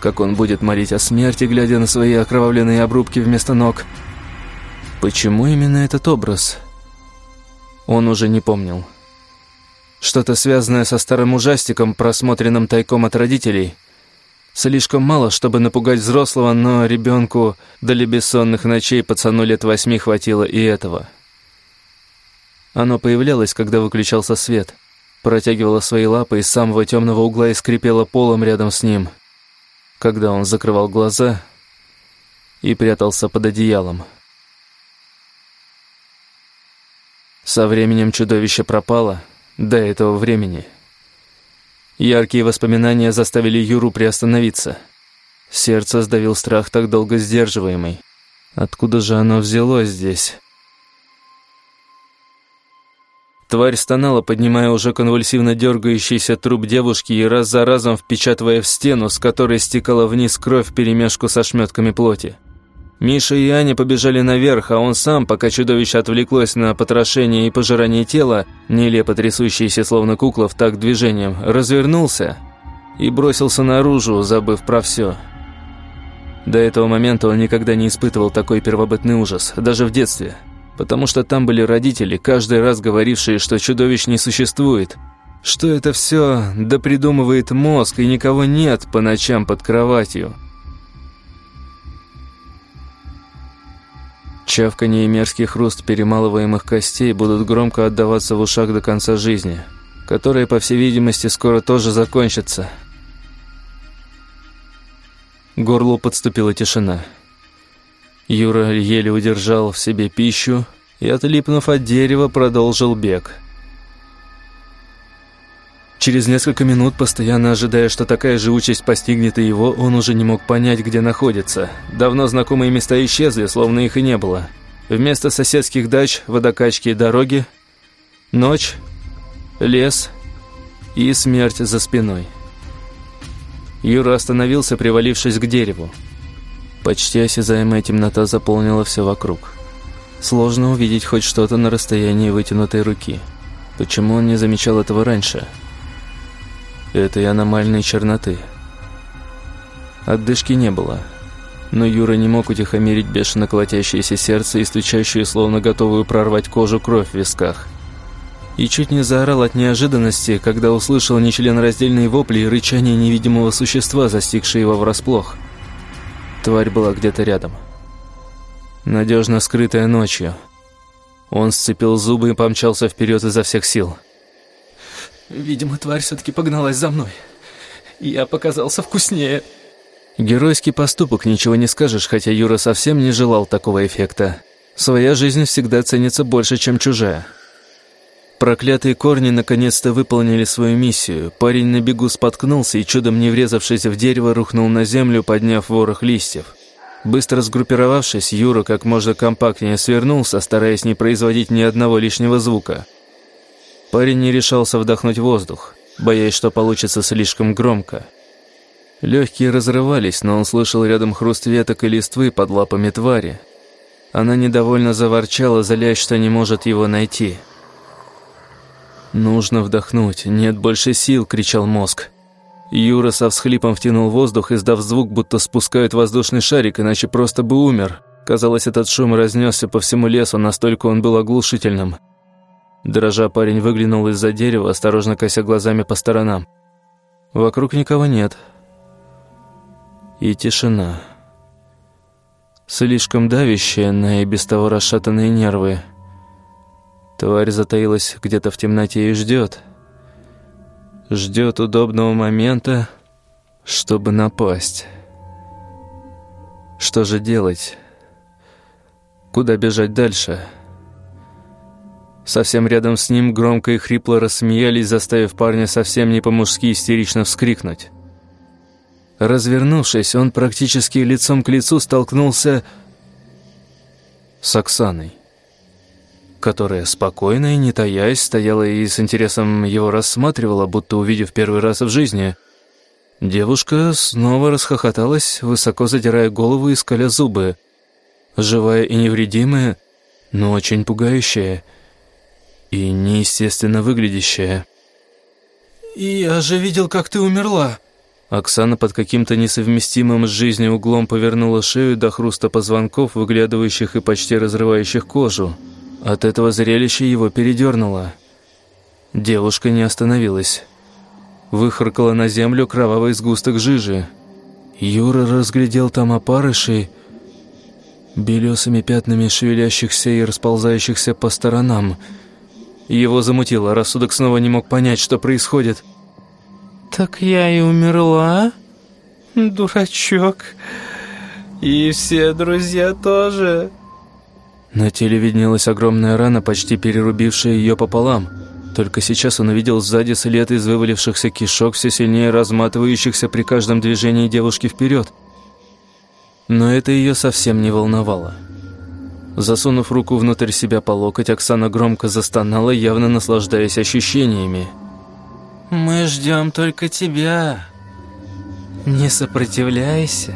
как он будет молить о смерти, глядя на свои окровавленные обрубки вместо ног. Почему именно этот образ? Он уже не помнил. Что-то связанное со старым ужастиком, просмотренным тайком от родителей. Слишком мало, чтобы напугать взрослого, но ребенку для бессонных ночей пацану лет восьми хватило и этого. Оно появлялось, когда выключался свет, протягивало свои лапы из самого темного угла и скрипело полом рядом с ним, когда он закрывал глаза и прятался под одеялом. Со временем чудовище пропало, до этого времени. Яркие воспоминания заставили Юру приостановиться. Сердце сдавил страх, так долго сдерживаемый. Откуда же оно взялось здесь? Тварь стонала, поднимая уже конвульсивно дергающийся труп девушки и раз за разом впечатывая в стену, с которой стекала вниз кровь вперемешку со шметками плоти. Миша и Аня побежали наверх, а он сам, пока чудовище отвлеклось на потрошение и пожирание тела, нелепо трясущийся словно кукла в такт движением, развернулся и бросился наружу, забыв про все. До этого момента он никогда не испытывал такой первобытный ужас, даже в детстве – потому что там были родители, каждый раз говорившие, что чудовищ не существует, что это все допридумывает мозг и никого нет по ночам под кроватью. Чавканье и мерзкий хруст перемалываемых костей будут громко отдаваться в ушах до конца жизни, которая, по всей видимости, скоро тоже закончится. К горлу подступила тишина. Юра еле удержал в себе пищу и, отлипнув от дерева, продолжил бег. Через несколько минут, постоянно ожидая, что такая же участь постигнет и его, он уже не мог понять, где находится. Давно знакомые места исчезли, словно их и не было. Вместо соседских дач, водокачки и дороги, ночь, лес и смерть за спиной. Юра остановился, привалившись к дереву. Почти осязаемая темнота заполнила все вокруг. Сложно увидеть хоть что-то на расстоянии вытянутой руки. Почему он не замечал этого раньше? Этой аномальной черноты. Отдышки не было. Но Юра не мог утихомирить бешено колотящееся сердце и стучащую, словно готовую прорвать кожу, кровь в висках. И чуть не заорал от неожиданности, когда услышал нечленораздельные вопли и рычание невидимого существа, застигшее его врасплох. Тварь была где-то рядом. Надежно скрытая ночью. Он сцепил зубы и помчался вперед изо всех сил. Видимо, тварь все-таки погналась за мной. Я показался вкуснее. Геройский поступок, ничего не скажешь, хотя Юра совсем не желал такого эффекта. Своя жизнь всегда ценится больше, чем чужая. Проклятые корни наконец-то выполнили свою миссию. Парень на бегу споткнулся и, чудом не врезавшись в дерево, рухнул на землю, подняв ворох листьев. Быстро сгруппировавшись, Юра как можно компактнее свернулся, стараясь не производить ни одного лишнего звука. Парень не решался вдохнуть воздух, боясь, что получится слишком громко. Легкие разрывались, но он слышал рядом хруст веток и листвы под лапами твари. Она недовольно заворчала, залясь, что не может его найти. «Нужно вдохнуть, нет больше сил!» — кричал мозг. Юра со всхлипом втянул воздух, издав звук, будто спускают воздушный шарик, иначе просто бы умер. Казалось, этот шум разнесся по всему лесу, настолько он был оглушительным. Дрожа парень выглянул из-за дерева, осторожно кося глазами по сторонам. Вокруг никого нет. И тишина. Слишком давящая на и без того расшатанные нервы. Тварь затаилась где-то в темноте и ждет. Ждет удобного момента, чтобы напасть. Что же делать? Куда бежать дальше? Совсем рядом с ним громко и хрипло рассмеялись, заставив парня совсем не по-мужски истерично вскрикнуть. Развернувшись, он практически лицом к лицу столкнулся с Оксаной которая спокойно и не таясь стояла и с интересом его рассматривала, будто увидев первый раз в жизни. Девушка снова расхохоталась, высоко задирая голову и скаля зубы. Живая и невредимая, но очень пугающая и неестественно выглядящая. «Я же видел, как ты умерла!» Оксана под каким-то несовместимым с жизнью углом повернула шею до хруста позвонков, выглядывающих и почти разрывающих кожу. От этого зрелища его передернуло. Девушка не остановилась. Выхаркала на землю кровавый сгусток жижи. Юра разглядел там опарышей, белесыми пятнами шевелящихся и расползающихся по сторонам. Его замутило, рассудок снова не мог понять, что происходит. «Так я и умерла, дурачок. И все друзья тоже». На теле виднелась огромная рана, почти перерубившая ее пополам. Только сейчас он увидел сзади след из вывалившихся кишок, все сильнее разматывающихся при каждом движении девушки вперед. Но это ее совсем не волновало. Засунув руку внутрь себя по локоть, Оксана громко застонала, явно наслаждаясь ощущениями. «Мы ждем только тебя. Не сопротивляйся».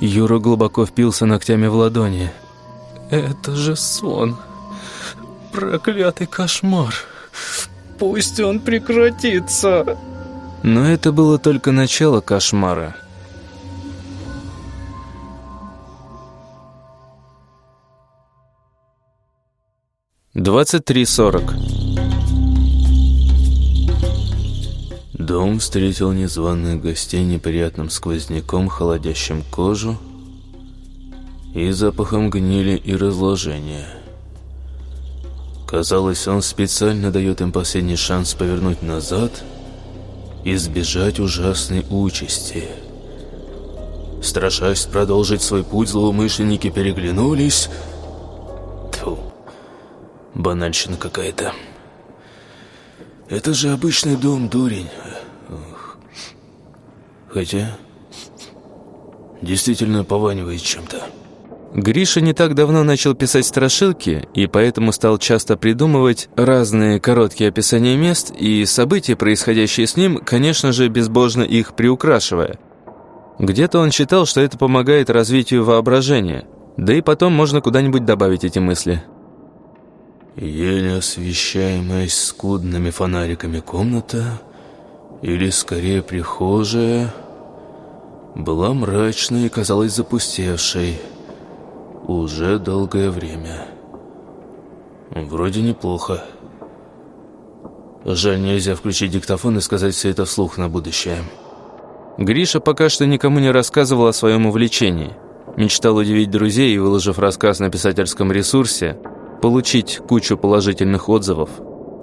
Юра глубоко впился ногтями в ладони. Это же сон. Проклятый кошмар. Пусть он прекратится. Но это было только начало кошмара. Двадцать три сорок. Дом встретил незваных гостей неприятным сквозняком, холодящим кожу, и запахом гнили и разложения. Казалось, он специально дает им последний шанс повернуть назад и избежать ужасной участи. Страшась продолжить свой путь, злоумышленники переглянулись. Банальщина какая-то. Это же обычный дом, дурень. Хотя, действительно пованивает чем-то. Гриша не так давно начал писать страшилки, и поэтому стал часто придумывать разные короткие описания мест и события, происходящие с ним, конечно же, безбожно их приукрашивая – Где-то он считал, что это помогает развитию воображения, да и потом можно куда-нибудь добавить эти мысли. Еле освещаемая скудными фонариками комната, или скорее прихожая, была мрачной и казалась запустевшей уже долгое время. Вроде неплохо. Жаль, нельзя включить диктофон и сказать все это вслух на будущее. Гриша пока что никому не рассказывал о своем увлечении. Мечтал удивить друзей и, выложив рассказ на писательском ресурсе, получить кучу положительных отзывов.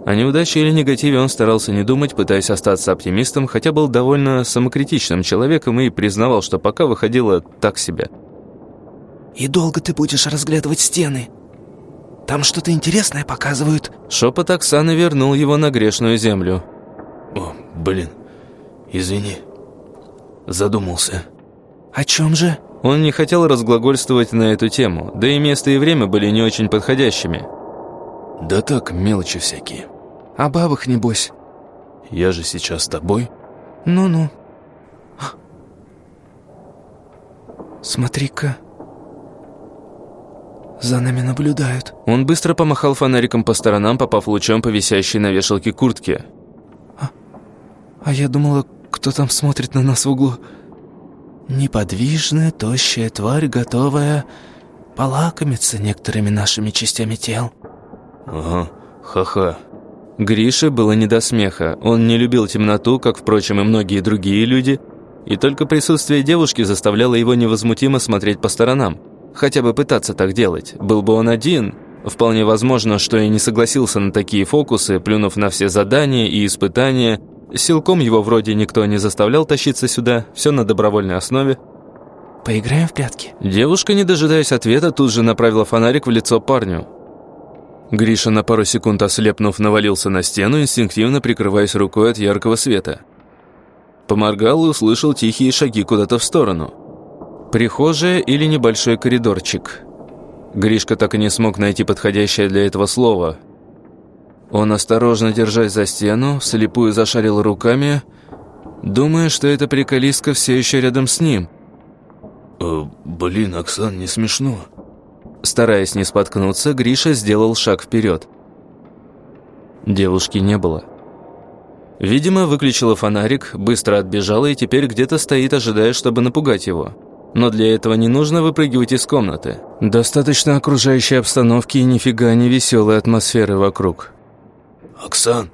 О неудаче или негативе он старался не думать, пытаясь остаться оптимистом, хотя был довольно самокритичным человеком и признавал, что пока выходило так себе. «И долго ты будешь разглядывать стены? Там что-то интересное показывают». Шепот Оксаны вернул его на грешную землю. «О, блин, извини, задумался». «О чем же?» Он не хотел разглагольствовать на эту тему, да и место и время были не очень подходящими. «Да так, мелочи всякие». «О бабах, небось». «Я же сейчас с тобой». «Ну-ну». «Смотри-ка, за нами наблюдают». Он быстро помахал фонариком по сторонам, попав лучом по висящей на вешалке куртке. «А, а я думала, кто там смотрит на нас в углу?» Неподвижная, тощая тварь, готовая полакомиться некоторыми нашими частями тел. Ага, ха-ха. Грише было не до смеха. Он не любил темноту, как, впрочем, и многие другие люди, и только присутствие девушки заставляло его невозмутимо смотреть по сторонам. Хотя бы пытаться так делать. Был бы он один, вполне возможно, что и не согласился на такие фокусы, плюнув на все задания и испытания – Силком его вроде никто не заставлял тащиться сюда, все на добровольной основе. «Поиграем в прятки?» Девушка, не дожидаясь ответа, тут же направила фонарик в лицо парню. Гриша на пару секунд ослепнув, навалился на стену, инстинктивно прикрываясь рукой от яркого света. Поморгал и услышал тихие шаги куда-то в сторону. Прихожая или небольшой коридорчик. Гришка так и не смог найти подходящее для этого слово – он, осторожно держась за стену, вслепую зашарил руками, думая, что эта приколистка все еще рядом с ним. «Э, «Блин, Оксан, не смешно». Стараясь не споткнуться, Гриша сделал шаг вперед. Девушки не было. Видимо, выключила фонарик, быстро отбежала и теперь где-то стоит, ожидая, чтобы напугать его. Но для этого не нужно выпрыгивать из комнаты. Достаточно окружающей обстановки и нифига не веселой атмосферы вокруг. «Оксан!»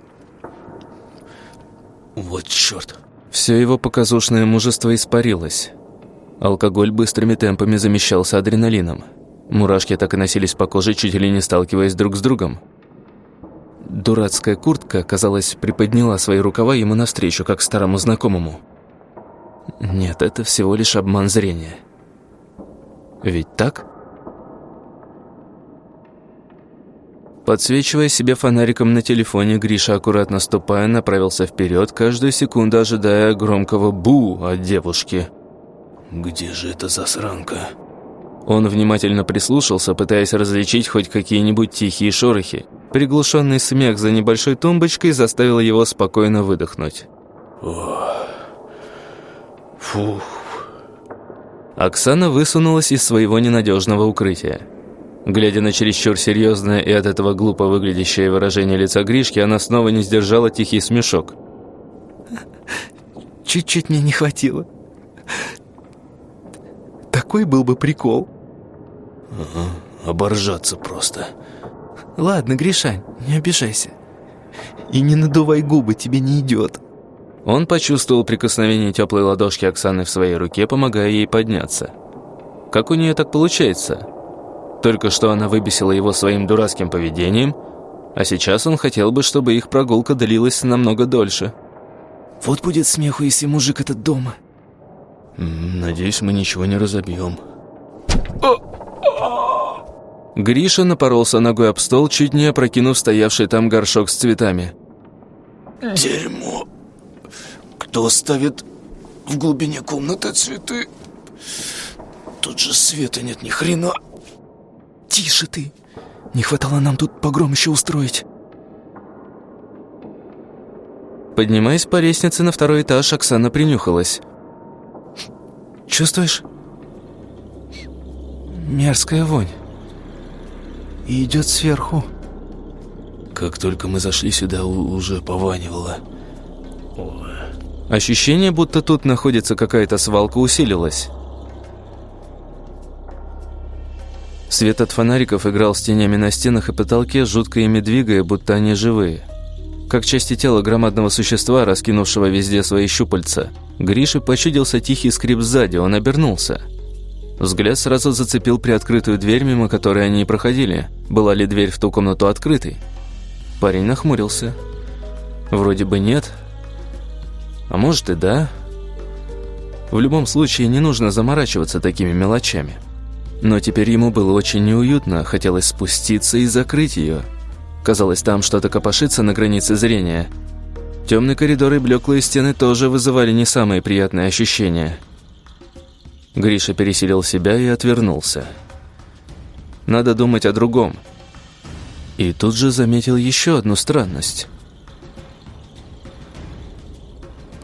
«Вот черт!» Все его показушное мужество испарилось. Алкоголь быстрыми темпами замещался адреналином. Мурашки так и носились по коже, чуть ли не сталкиваясь друг с другом. Дурацкая куртка, казалось, приподняла свои рукава ему навстречу, как старому знакомому. Нет, это всего лишь обман зрения. Ведь так? Подсвечивая себе фонариком на телефоне, Гриша, аккуратно ступая, направился вперед, каждую секунду ожидая громкого «бу» от девушки. «Где же эта засранка?» Он внимательно прислушался, пытаясь различить хоть какие-нибудь тихие шорохи. Приглушенный смех за небольшой тумбочкой заставил его спокойно выдохнуть. Фух. Оксана высунулась из своего ненадежного укрытия. Глядя на чересчур серьезное и от этого глупо выглядящее выражение лица Гришки, она снова не сдержала тихий смешок. «Чуть-чуть мне не хватило. Такой был бы прикол». Ага, оборжаться просто. «Ладно, Гришань, не обижайся. И не надувай губы, тебе не идет». Он почувствовал прикосновение теплой ладошки Оксаны в своей руке, помогая ей подняться. Как у нее так получается? Только что она выбесила его своим дурацким поведением, а сейчас он хотел бы, чтобы их прогулка длилась намного дольше. Вот будет смеху, если мужик этот дома. Надеюсь, мы ничего не разобьем. Гриша напоролся ногой об стол, чуть не опрокинув стоявший там горшок с цветами. Дерьмо. Кто ставит в глубине комнаты цветы? Тут же света нет ни хрена. «Тише ты! Не хватало нам тут погром еще устроить!» Поднимаясь по лестнице на второй этаж, Оксана принюхалась. Чувствуешь? Мерзкая вонь. И идет сверху. Как только мы зашли сюда, уже пованивало. Ощущение, будто тут находится какая-то свалка, усилилось. Свет от фонариков играл с тенями на стенах и потолке, жутко ими двигая, будто они живые. Как части тела громадного существа, раскинувшего везде свои щупальца. Грише почудился тихий скрип сзади, он обернулся. Взгляд сразу зацепил приоткрытую дверь, мимо которой они проходили. Была ли дверь в ту комнату открытой? Парень нахмурился. Вроде бы нет. А может и да. В любом случае, не нужно заморачиваться такими мелочами. Но теперь ему было очень неуютно, хотелось спуститься и закрыть ее – Казалось, там что-то копошится на границе зрения. Темный коридор и блеклые стены тоже вызывали не самые приятные ощущения. Гриша пересилил себя и отвернулся. Надо думать о другом. И тут же заметил еще одну странность.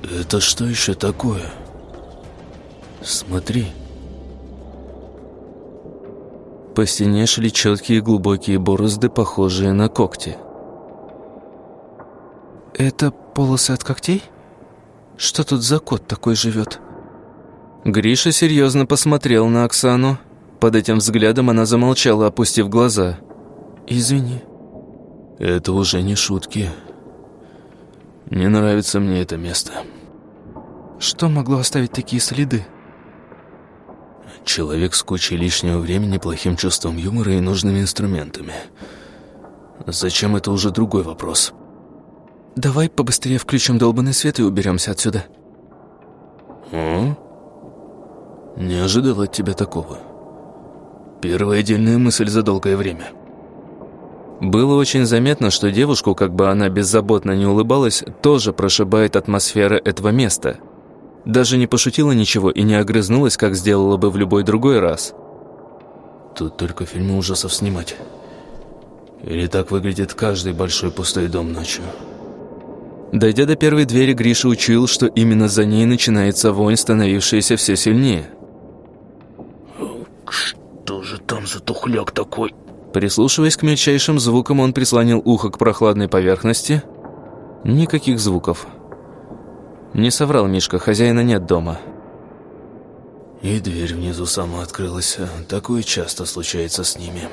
«Это что еще такое? Смотри». По стене шли четкие глубокие борозды, похожие на когти. «Это полосы от когтей? Что тут за кот такой живет?» Гриша серьезно посмотрел на Оксану. Под этим взглядом она замолчала, опустив глаза. «Извини». «Это уже не шутки. Не нравится мне это место». «Что могло оставить такие следы?» Человек с кучей лишнего времени, плохим чувством юмора и нужными инструментами. Зачем это уже другой вопрос? Давай побыстрее включим долбанный свет и уберемся отсюда. О? Не ожидал от тебя такого. Первая отдельная мысль за долгое время. Было очень заметно, что девушку, как бы она беззаботно не улыбалась, тоже прошибает атмосфера этого места – даже не пошутила ничего и не огрызнулась, как сделала бы в любой другой раз. Тут только фильмы ужасов снимать. Или так выглядит каждый большой пустой дом ночью. Дойдя до первой двери, Гриша учуял, что именно за ней начинается вонь, становившаяся все сильнее. «Что же там за тухляк такой?» Прислушиваясь к мельчайшим звукам, он прислонил ухо к прохладной поверхности. Никаких звуков. Не соврал Мишка, хозяина нет дома. И дверь внизу сама открылась. Такое часто случается с ними.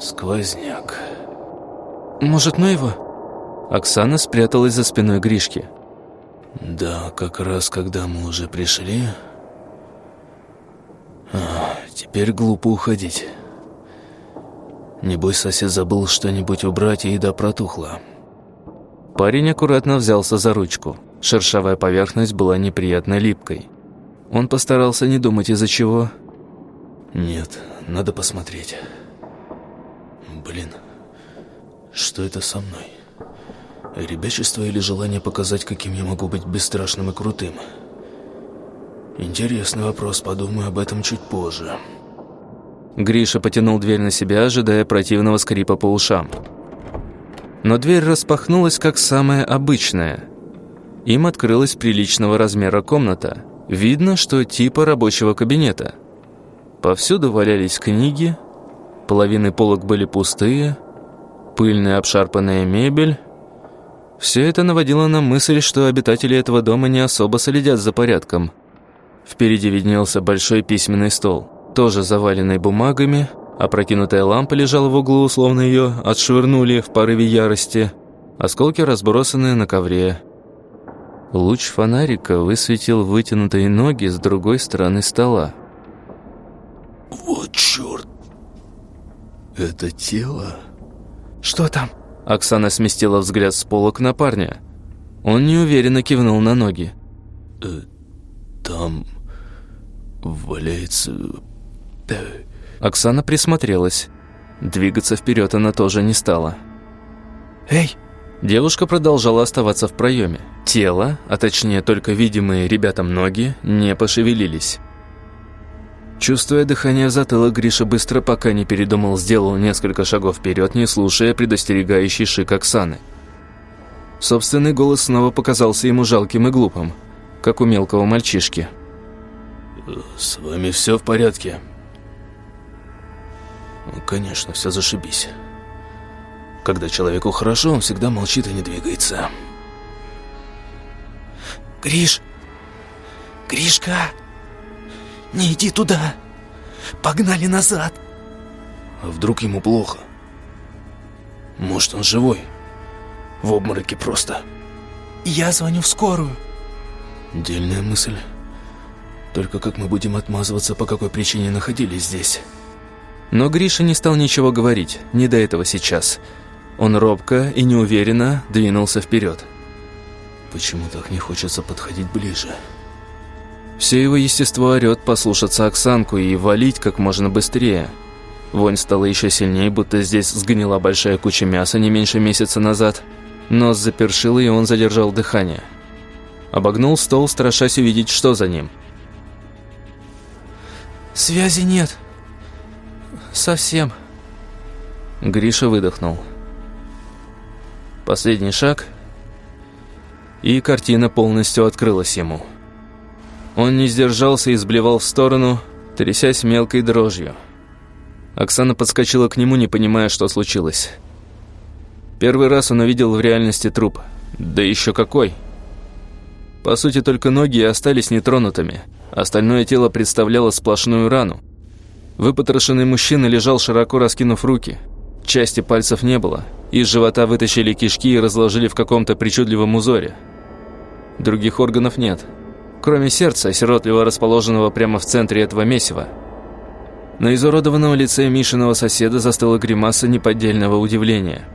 Сквозняк. Может, ну его? Оксана спряталась за спиной Гришки. Да, как раз когда мы уже пришли... А, теперь глупо уходить. Небось, сосед забыл что-нибудь убрать, и еда протухла. Парень аккуратно взялся за ручку. Шершавая поверхность была неприятно липкой. Он постарался не думать из-за чего. «Нет, надо посмотреть. Блин, что это со мной? Ребячество или желание показать, каким я могу быть бесстрашным и крутым? Интересный вопрос, подумаю об этом чуть позже». Гриша потянул дверь на себя, ожидая противного скрипа по ушам но дверь распахнулась как самая обычная. Им открылась приличного размера комната. Видно, что типа рабочего кабинета. Повсюду валялись книги, половины полок были пустые, пыльная обшарпанная мебель. Все это наводило на мысль, что обитатели этого дома не особо следят за порядком. Впереди виднелся большой письменный стол, тоже заваленный бумагами, Опрокинутая лампа лежала в углу, словно ее отшвырнули в порыве ярости. Осколки разбросаны на ковре. Луч фонарика высветил вытянутые ноги с другой стороны стола. «Вот черт! Это тело?» «Что там?» Оксана сместила взгляд с полок на парня. Он неуверенно кивнул на ноги. Э, «Там валяется...» Оксана присмотрелась. Двигаться вперед она тоже не стала. «Эй!» Девушка продолжала оставаться в проеме. Тело, а точнее только видимые ребятам ноги, не пошевелились. Чувствуя дыхание затылок, Гриша быстро, пока не передумал, сделал несколько шагов вперед, не слушая предостерегающий шик Оксаны. Собственный голос снова показался ему жалким и глупым, как у мелкого мальчишки. С вами все в порядке? Ну, конечно, все зашибись. Когда человеку хорошо, он всегда молчит и не двигается. Гриш! Гришка! Не иди туда! Погнали назад! А вдруг ему плохо? Может, он живой? В обмороке просто. Я звоню в скорую. Дельная мысль. Только как мы будем отмазываться, по какой причине находились здесь? Но Гриша не стал ничего говорить, не до этого сейчас. Он робко и неуверенно двинулся вперед. Почему так не хочется подходить ближе? Все его естество орет послушаться Оксанку и валить как можно быстрее. Вонь стала еще сильнее, будто здесь сгнила большая куча мяса не меньше месяца назад. Нос запершил, и он задержал дыхание. Обогнул стол, страшась увидеть, что за ним. «Связи нет. Совсем». Гриша выдохнул. Последний шаг, и картина полностью открылась ему. Он не сдержался и сблевал в сторону, трясясь мелкой дрожью. Оксана подскочила к нему, не понимая, что случилось. Первый раз он увидел в реальности труп. Да еще какой! По сути, только ноги остались нетронутыми. Остальное тело представляло сплошную рану. Выпотрошенный мужчина лежал, широко раскинув руки. Части пальцев не было. Из живота вытащили кишки и разложили в каком-то причудливом узоре. Других органов нет. Кроме сердца, сиротливо расположенного прямо в центре этого месива. На изуродованном лице Мишиного соседа застыла гримаса неподдельного удивления.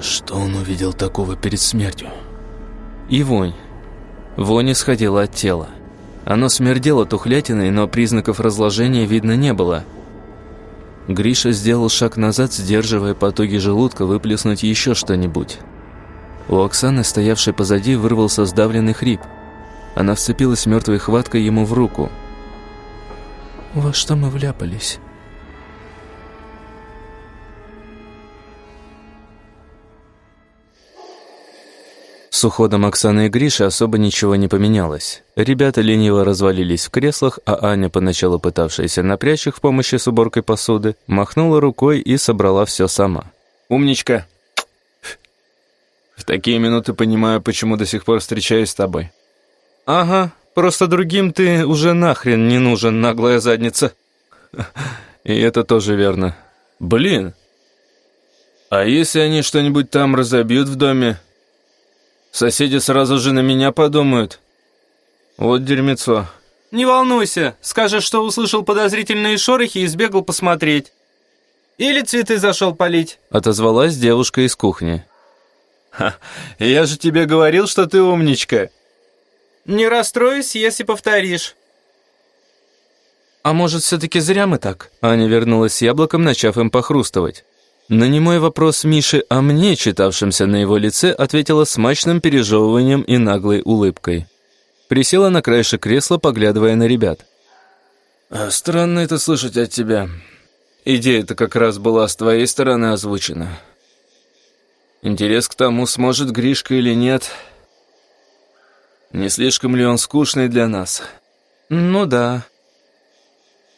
Что он увидел такого перед смертью? И вонь. Вонь исходила от тела. Оно смердело тухлятиной, но признаков разложения видно не было. Гриша сделал шаг назад, сдерживая потоки желудка выплеснуть еще что-нибудь. У Оксаны, стоявшей позади, вырвался сдавленный хрип. Она вцепилась мертвой хваткой ему в руку – во что мы вляпались? С уходом Оксаны и Гриши особо ничего не поменялось. Ребята лениво развалились в креслах, а Аня, поначалу пытавшаяся напрячь их в помощи с уборкой посуды, махнула рукой и собрала все сама. «Умничка!» «В такие минуты понимаю, почему до сих пор встречаюсь с тобой». «Ага, Просто другим ты уже нахрен не нужен, наглая задница. И это тоже верно. Блин. А если они что-нибудь там разобьют в доме? Соседи сразу же на меня подумают. Вот дерьмецо. Не волнуйся, скажешь, что услышал подозрительные шорохи и сбегал посмотреть. Или цветы зашел полить. Отозвалась девушка из кухни. Ха, я же тебе говорил, что ты умничка. Не расстроюсь, если повторишь. А может, все-таки зря мы так? Аня вернулась с яблоком, начав им похрустывать. На немой вопрос Миши о мне, читавшемся на его лице, ответила смачным пережевыванием и наглой улыбкой. Присела на краешек кресла, поглядывая на ребят. А «Странно это слышать от тебя. Идея-то как раз была с твоей стороны озвучена. Интерес к тому, сможет Гришка или нет, не слишком ли он скучный для нас? Ну да.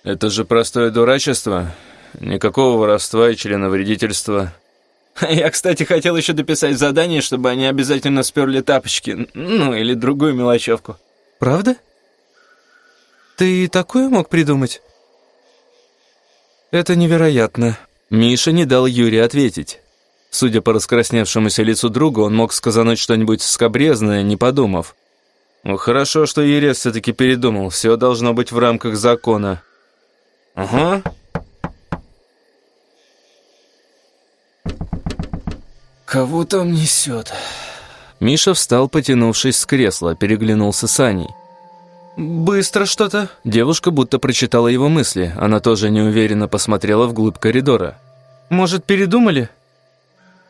Это же простое дурачество. Никакого воровства и членовредительства. [LAUGHS] Я, кстати, хотел еще дописать задание, чтобы они обязательно сперли тапочки. Ну, или другую мелочевку. Правда? Ты такое мог придумать? Это невероятно. Миша не дал Юре ответить. Судя по раскрасневшемуся лицу друга, он мог сказать что-нибудь скобрезное, не подумав. Ну, хорошо, что Ерес все-таки передумал. Все должно быть в рамках закона. Ага. Кого там несет? Миша встал, потянувшись с кресла, переглянулся с Аней. «Быстро что-то». Девушка будто прочитала его мысли. Она тоже неуверенно посмотрела вглубь коридора. «Может, передумали?»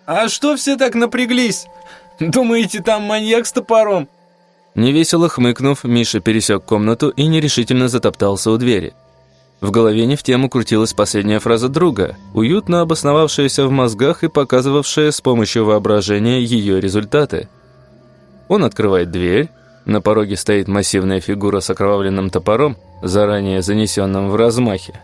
«А что все так напряглись? Думаете, там маньяк с топором?» Невесело хмыкнув, Миша пересек комнату и нерешительно затоптался у двери. В голове не в тему крутилась последняя фраза друга, уютно обосновавшаяся в мозгах и показывавшая с помощью воображения ее результаты. Он открывает дверь, На пороге стоит массивная фигура с окровавленным топором, заранее занесенным в размахе.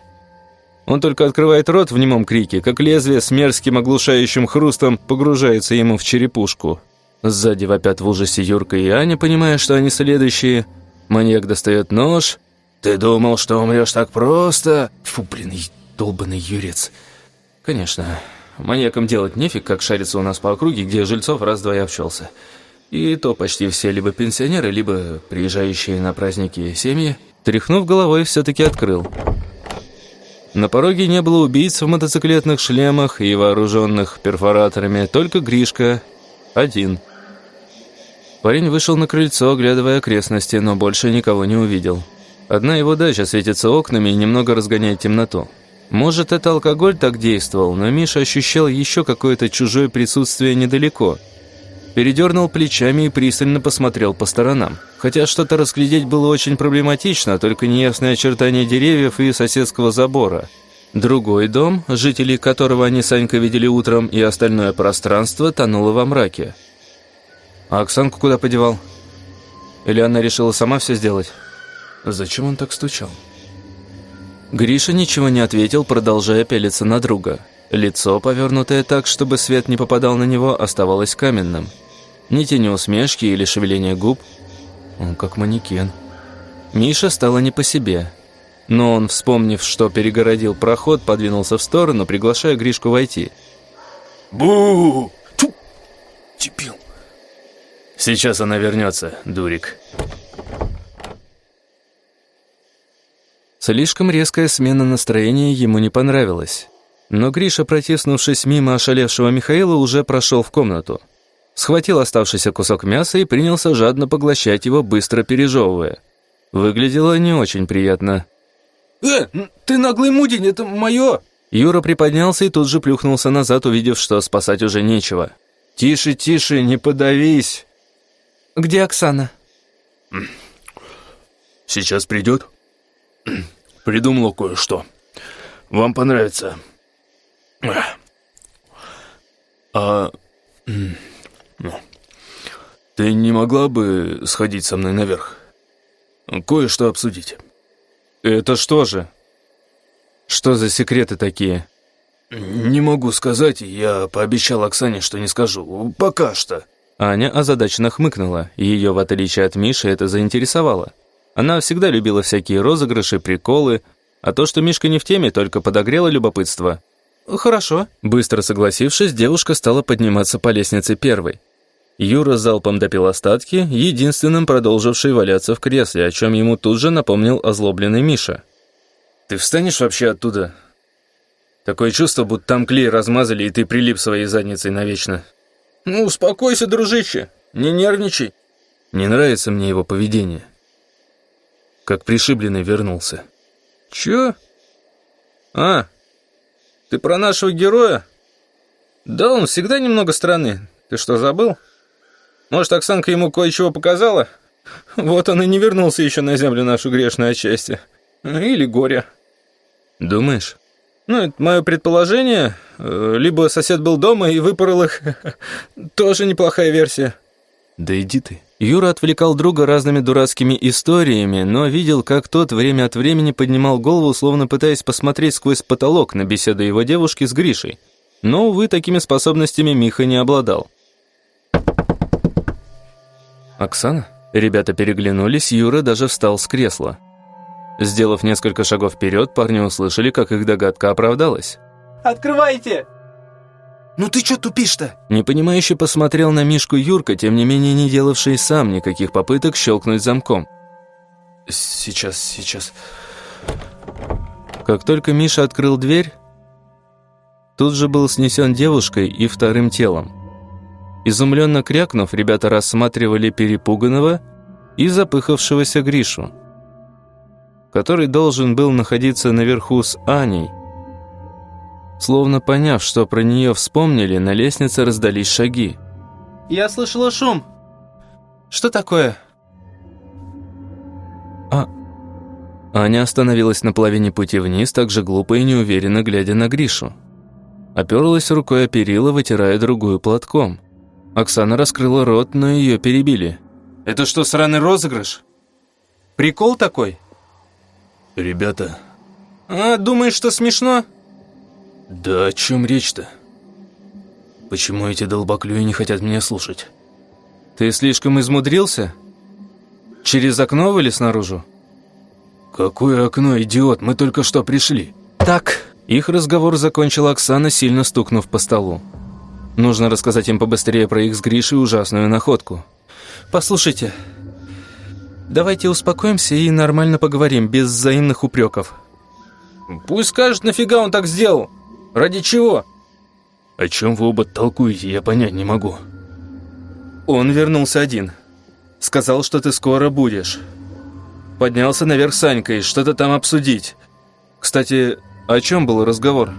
Он только открывает рот в немом крике, как лезвие с мерзким оглушающим хрустом погружается ему в черепушку. Сзади вопят в ужасе Юрка и Аня, понимая, что они следующие. Маньяк достает нож. «Ты думал, что умрешь так просто?» Фу, блин, долбанный юрец. Конечно, маньякам делать нефиг, как шариться у нас по округе, где жильцов раз-два и обчелся. И то почти все либо пенсионеры, либо приезжающие на праздники семьи. Тряхнув головой, все-таки открыл. На пороге не было убийц в мотоциклетных шлемах и вооруженных перфораторами, только Гришка один. Парень вышел на крыльцо, оглядывая окрестности, но больше никого не увидел. Одна его дача светится окнами и немного разгоняет темноту. Может, это алкоголь так действовал, но Миша ощущал еще какое-то чужое присутствие недалеко. Передернул плечами и пристально посмотрел по сторонам. Хотя что-то разглядеть было очень проблематично, только неясные очертания деревьев и соседского забора. Другой дом, жителей которого они с Анькой видели утром, и остальное пространство тонуло во мраке. А Оксанку куда подевал? Или она решила сама все сделать? Зачем он так стучал? Гриша ничего не ответил, продолжая пялиться на друга. Лицо, повернутое так, чтобы свет не попадал на него, оставалось каменным. Ни тени усмешки или шевеления губ – он как манекен. Миша стало не по себе. Но он, вспомнив, что перегородил проход, подвинулся в сторону, приглашая Гришку войти. бу Тьфу! Дебил! Сейчас она вернется, дурик. Слишком резкая смена настроения ему не понравилась. Но Гриша, протиснувшись мимо ошалевшего Михаила, уже прошел в комнату схватил оставшийся кусок мяса и принялся жадно поглощать его, быстро пережевывая. Выглядело не очень приятно. «Э, ты наглый мудень, это мое!» Юра приподнялся и тут же плюхнулся назад, увидев, что спасать уже нечего. «Тише, тише, не подавись!» «Где Оксана?» «Сейчас придет. [CLEARS THROAT] Придумала кое-что. Вам понравится. А ну, ты не могла бы сходить со мной наверх? Кое-что обсудить. Это что же? Что за секреты такие? Не могу сказать, я пообещал Оксане, что не скажу. Пока что. Аня озадаченно хмыкнула, ее, в отличие от Миши, это заинтересовало. Она всегда любила всякие розыгрыши, приколы, а то, что Мишка не в теме, только подогрело любопытство. «Хорошо». Быстро согласившись, девушка стала подниматься по лестнице первой. Юра залпом допил остатки, единственным продолживший валяться в кресле, о чем ему тут же напомнил озлобленный Миша. «Ты встанешь вообще оттуда? Такое чувство, будто там клей размазали, и ты прилип своей задницей навечно». «Ну, успокойся, дружище, не нервничай». Не нравится мне его поведение. Как пришибленный вернулся. «Чё? А, ты про нашего героя? Да он всегда немного странный. Ты что, забыл?» Может, Оксанка ему кое-чего показала? Вот он и не вернулся еще на землю нашу грешную отчасти. Или горе. Думаешь? Ну, это мое предположение. Э, либо сосед был дома и выпорол их. [LAUGHS] Тоже неплохая версия. Да иди ты. Юра отвлекал друга разными дурацкими историями, но видел, как тот время от времени поднимал голову, словно пытаясь посмотреть сквозь потолок на беседу его девушки с Гришей. Но, увы, такими способностями Миха не обладал. «Оксана?» Ребята переглянулись, Юра даже встал с кресла. Сделав несколько шагов вперед, парни услышали, как их догадка оправдалась. «Открывайте!» «Ну ты что тупишь-то?» Непонимающе посмотрел на Мишку Юрка, тем не менее не делавший сам никаких попыток щелкнуть замком. «Сейчас, сейчас...» Как только Миша открыл дверь, тут же был снесен девушкой и вторым телом. Изумленно крякнув, ребята рассматривали перепуганного и запыхавшегося Гришу, который должен был находиться наверху с Аней. Словно поняв, что про нее вспомнили, на лестнице раздались шаги. «Я слышала шум. Что такое?» «А...» Аня остановилась на половине пути вниз, так же глупо и неуверенно глядя на Гришу. Оперлась рукой о перила, вытирая другую платком. Оксана раскрыла рот, но ее перебили. Это что, сраный розыгрыш? Прикол такой? Ребята... А, думаешь, что смешно? Да о чем речь-то? Почему эти долбоклюи не хотят меня слушать? Ты слишком измудрился? Через окно вылез наружу? Какое окно, идиот? Мы только что пришли. Так. Их разговор закончила Оксана, сильно стукнув по столу. Нужно рассказать им побыстрее про их с Гришей ужасную находку. Послушайте, давайте успокоимся и нормально поговорим, без взаимных упреков. Пусть скажет, нафига он так сделал. Ради чего? О чем вы оба толкуете, я понять не могу. Он вернулся один. Сказал, что ты скоро будешь. Поднялся наверх с Санькой, что-то там обсудить. Кстати, о чем был разговор?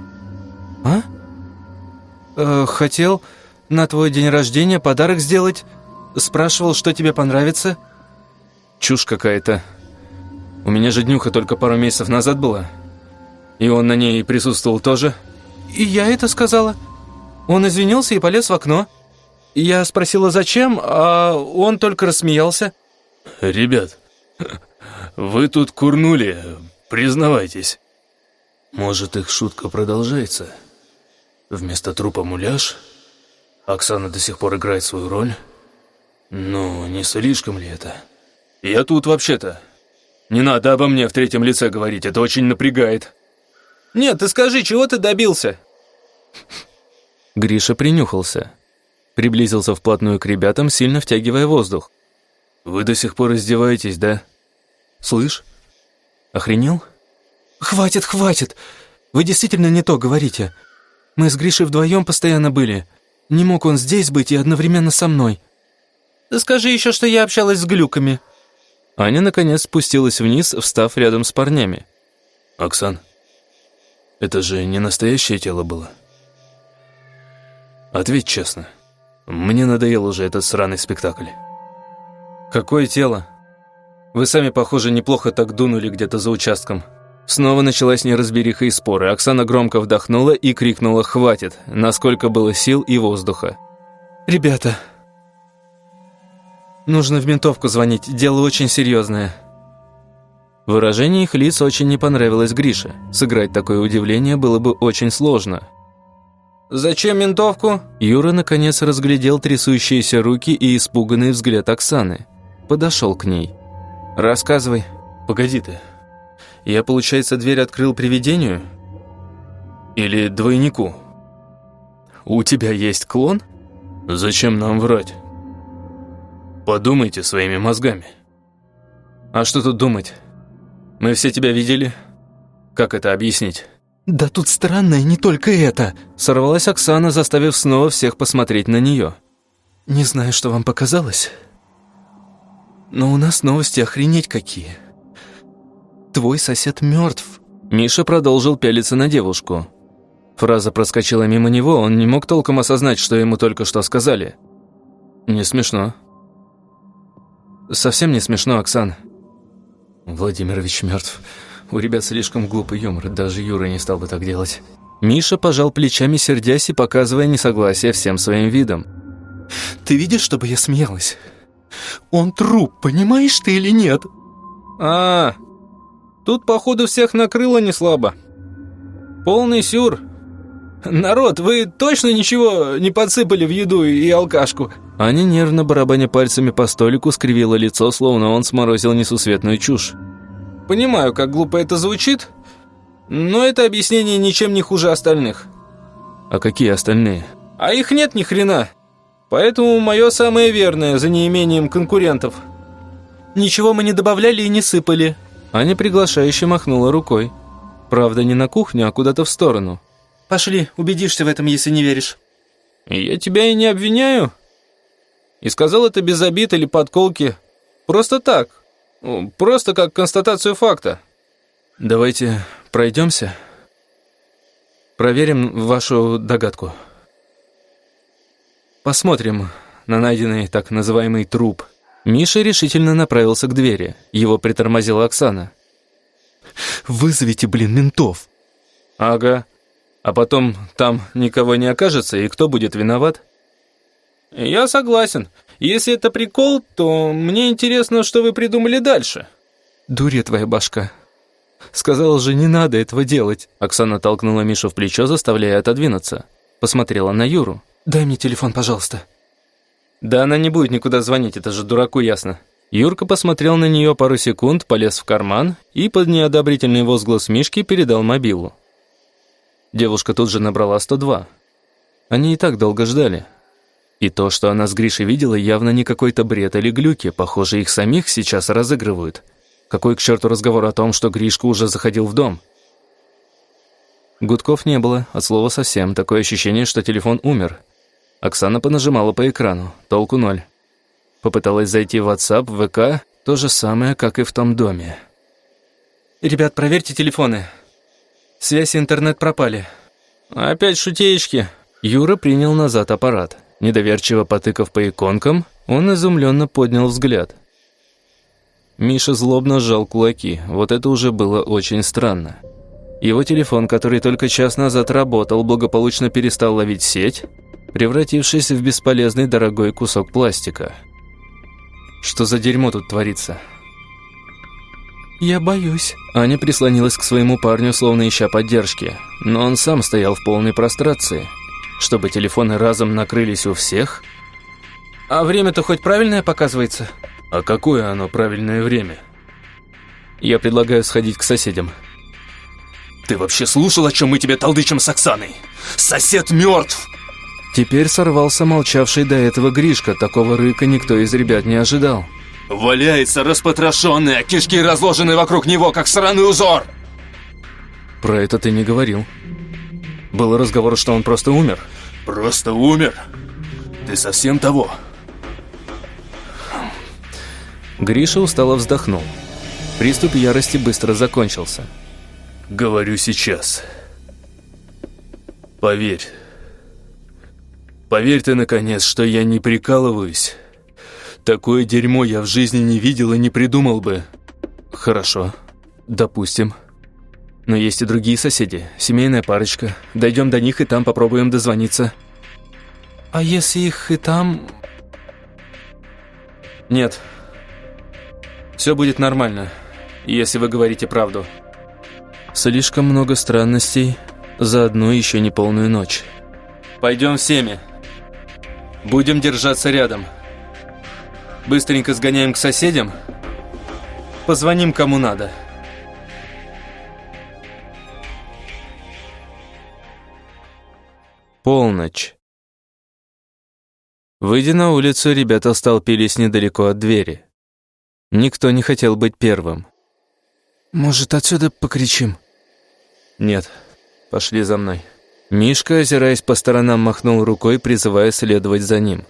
А? Э, хотел на твой день рождения подарок сделать. Спрашивал, что тебе понравится. Чушь какая-то. У меня же днюха только пару месяцев назад была. И он на ней присутствовал тоже. И я это сказала. Он извинился и полез в окно. Я спросила, зачем, а он только рассмеялся. «Ребят, вы тут курнули, признавайтесь. Может, их шутка продолжается? Вместо трупа муляж? Оксана до сих пор играет свою роль? Ну, не слишком ли это? Я тут вообще-то. Не надо обо мне в третьем лице говорить, это очень напрягает. Нет, ты скажи, чего ты добился? Гриша принюхался. Приблизился вплотную к ребятам, сильно втягивая воздух. «Вы до сих пор издеваетесь, да?» «Слышь, охренел?» «Хватит, хватит! Вы действительно не то говорите. Мы с Гришей вдвоем постоянно были. Не мог он здесь быть и одновременно со мной. скажи еще, что я общалась с глюками». Аня, наконец, спустилась вниз, встав рядом с парнями. «Оксан, это же не настоящее тело было?» «Ответь честно. Мне надоел уже этот сраный спектакль». «Какое тело? Вы сами, похоже, неплохо так дунули где-то за участком». Снова началась неразбериха и споры. Оксана громко вдохнула и крикнула «Хватит!», насколько было сил и воздуха. «Ребята, нужно в ментовку звонить, дело очень серьезное». Выражение их лиц очень не понравилось Грише. Сыграть такое удивление было бы очень сложно. «Зачем ментовку?» Юра наконец разглядел трясущиеся руки и испуганный взгляд Оксаны. Подошел к ней. «Рассказывай». «Погоди ты. Я, получается, дверь открыл привидению? Или двойнику? У тебя есть клон? Зачем нам врать? Подумайте своими мозгами. А что тут думать? Мы все тебя видели. Как это объяснить? «Да тут странное не только это!» Сорвалась Оксана, заставив снова всех посмотреть на нее. «Не знаю, что вам показалось, но у нас новости охренеть какие!» твой сосед мертв». Миша продолжил пялиться на девушку. Фраза проскочила мимо него, он не мог толком осознать, что ему только что сказали. «Не смешно». «Совсем не смешно, Оксан». «Владимирович мертв. У ребят слишком глупый юмор, даже Юра не стал бы так делать». Миша пожал плечами, сердясь и показывая несогласие всем своим видом. «Ты видишь, чтобы я смеялась? Он труп, понимаешь ты или нет?» «А, Тут, походу, всех накрыло не слабо. Полный сюр. Народ, вы точно ничего не подсыпали в еду и алкашку? Аня, нервно барабаня пальцами по столику, скривила лицо, словно он сморозил несусветную чушь. Понимаю, как глупо это звучит, но это объяснение ничем не хуже остальных. А какие остальные? А их нет ни хрена. Поэтому мое самое верное, за неимением конкурентов. Ничего мы не добавляли и не сыпали. Аня приглашающе махнула рукой. Правда, не на кухню, а куда-то в сторону. «Пошли, убедишься в этом, если не веришь». «Я тебя и не обвиняю. И сказал это без обид или подколки. Просто так. Просто как констатацию факта». «Давайте пройдемся. Проверим вашу догадку. Посмотрим на найденный так называемый труп». Миша решительно направился к двери. Его притормозила Оксана. «Вызовите, блин, ментов!» «Ага. А потом там никого не окажется, и кто будет виноват?» «Я согласен. Если это прикол, то мне интересно, что вы придумали дальше. Дурья твоя башка. Сказала же, не надо этого делать. Оксана толкнула Мишу в плечо, заставляя отодвинуться. Посмотрела на Юру. Дай мне телефон, пожалуйста. Да она не будет никуда звонить, это же дураку ясно. Юрка посмотрел на нее пару секунд, полез в карман и под неодобрительный возглас Мишки передал мобилу. Девушка тут же набрала 102. Они и так долго ждали. И то, что она с Гришей видела, явно не какой-то бред или глюки. Похоже, их самих сейчас разыгрывают. Какой к черту разговор о том, что Гришка уже заходил в дом? Гудков не было, от слова совсем. Такое ощущение, что телефон умер. Оксана понажимала по экрану. Толку ноль. Попыталась зайти в WhatsApp, ВК. То же самое, как и в том доме. «Ребят, проверьте телефоны. Связь и интернет пропали». «Опять шутеечки». Юра принял назад аппарат. Недоверчиво потыкав по иконкам, он изумленно поднял взгляд. Миша злобно сжал кулаки. Вот это уже было очень странно. Его телефон, который только час назад работал, благополучно перестал ловить сеть, превратившись в бесполезный дорогой кусок пластика. Что за дерьмо тут творится? «Я боюсь». Аня прислонилась к своему парню, словно ища поддержки, но он сам стоял в полной прострации. Чтобы телефоны разом накрылись у всех? «А время-то хоть правильное показывается?» А какое оно правильное время? Я предлагаю сходить к соседям. Ты вообще слушал, о чем мы тебе толдычим с Оксаной? Сосед мертв! Теперь сорвался молчавший до этого Гришка. Такого рыка никто из ребят не ожидал. Валяется распотрошенный, а кишки разложены вокруг него, как сраный узор! Про это ты не говорил. Был разговор, что он просто умер. Просто умер? Ты совсем того? Гриша устало вздохнул. Приступ ярости быстро закончился. «Говорю сейчас. Поверь. Поверь ты, наконец, что я не прикалываюсь. Такое дерьмо я в жизни не видел и не придумал бы». «Хорошо. Допустим. Но есть и другие соседи. Семейная парочка. Дойдем до них и там попробуем дозвониться». «А если их и там...» «Нет. Все будет нормально, если вы говорите правду. Слишком много странностей за одну еще не полную ночь. Пойдем всеми. Будем держаться рядом. Быстренько сгоняем к соседям. Позвоним кому надо. Полночь. Выйдя на улицу, ребята столпились недалеко от двери. Никто не хотел быть первым. «Может, отсюда покричим?» «Нет, пошли за мной». Мишка, озираясь по сторонам, махнул рукой, призывая следовать за ним.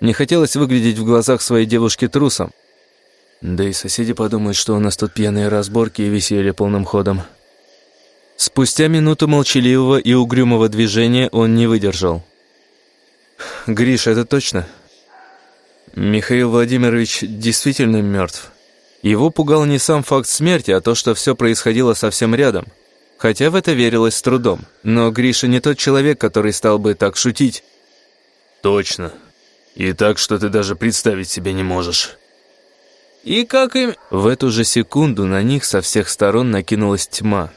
Не хотелось выглядеть в глазах своей девушки трусом. Да и соседи подумают, что у нас тут пьяные разборки и веселье полным ходом. Спустя минуту молчаливого и угрюмого движения он не выдержал. «Гриш, это точно?» Михаил Владимирович действительно мертв. Его пугал не сам факт смерти, а то, что все происходило совсем рядом. Хотя в это верилось с трудом. Но Гриша не тот человек, который стал бы так шутить. «Точно. И так, что ты даже представить себе не можешь». «И как им...» В эту же секунду на них со всех сторон накинулась тьма.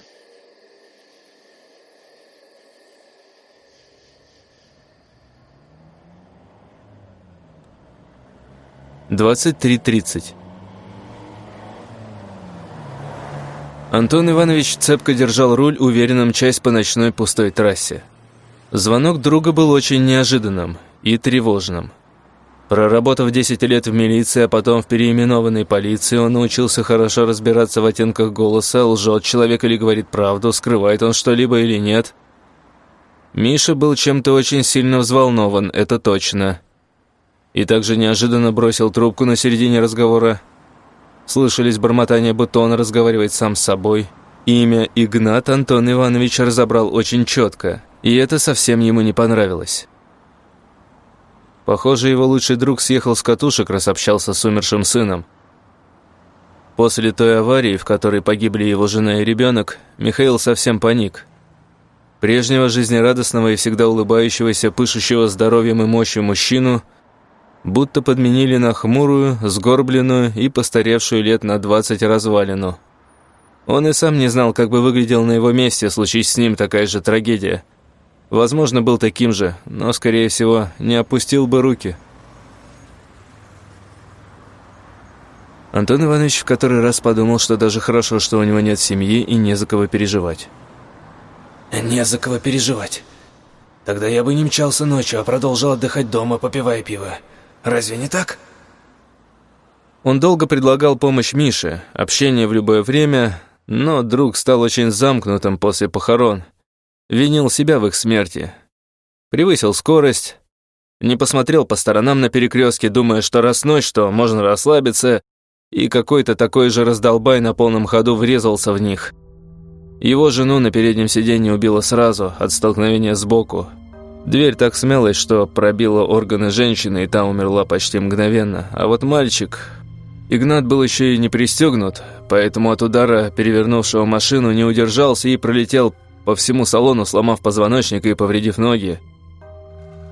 Двадцать три тридцать. Антон Иванович цепко держал руль, уверенно мчась по ночной пустой трассе. Звонок друга был очень неожиданным и тревожным. Проработав 10 лет в милиции, а потом в переименованной полиции, он научился хорошо разбираться в оттенках голоса, лжет человек или говорит правду, скрывает он что-либо или нет. Миша был чем-то очень сильно взволнован, это точно. И также неожиданно бросил трубку на середине разговора. Слышались бормотания, будто он разговаривает сам с собой. Имя Игнат Антон Иванович разобрал очень четко, и это совсем ему не понравилось. Похоже, его лучший друг съехал с катушек, раз общался с умершим сыном. После той аварии, в которой погибли его жена и ребенок, Михаил совсем паник. Прежнего жизнерадостного и всегда улыбающегося, пышущего здоровьем и мощью мужчину будто подменили на хмурую, сгорбленную и постаревшую лет на двадцать развалину. Он и сам не знал, как бы выглядел на его месте, случись с ним такая же трагедия. Возможно, был таким же, но, скорее всего, не опустил бы руки. Антон Иванович в который раз подумал, что даже хорошо, что у него нет семьи и не за кого переживать. «Не за кого переживать. Тогда я бы не мчался ночью, а продолжил отдыхать дома, попивая пиво. Разве не так?» Он долго предлагал помощь Мише, общение в любое время, но друг стал очень замкнутым после похорон. Винил себя в их смерти. Превысил скорость, не посмотрел по сторонам на перекрестке, думая, что раз ночь, что можно расслабиться, и какой-то такой же раздолбай на полном ходу врезался в них. Его жену на переднем сиденье убило сразу, от столкновения сбоку. Дверь так смялась, что пробила органы женщины, и та умерла почти мгновенно. А вот мальчик... Игнат был еще и не пристегнут, поэтому от удара, перевернувшего машину, не удержался и пролетел по всему салону, сломав позвоночник и повредив ноги.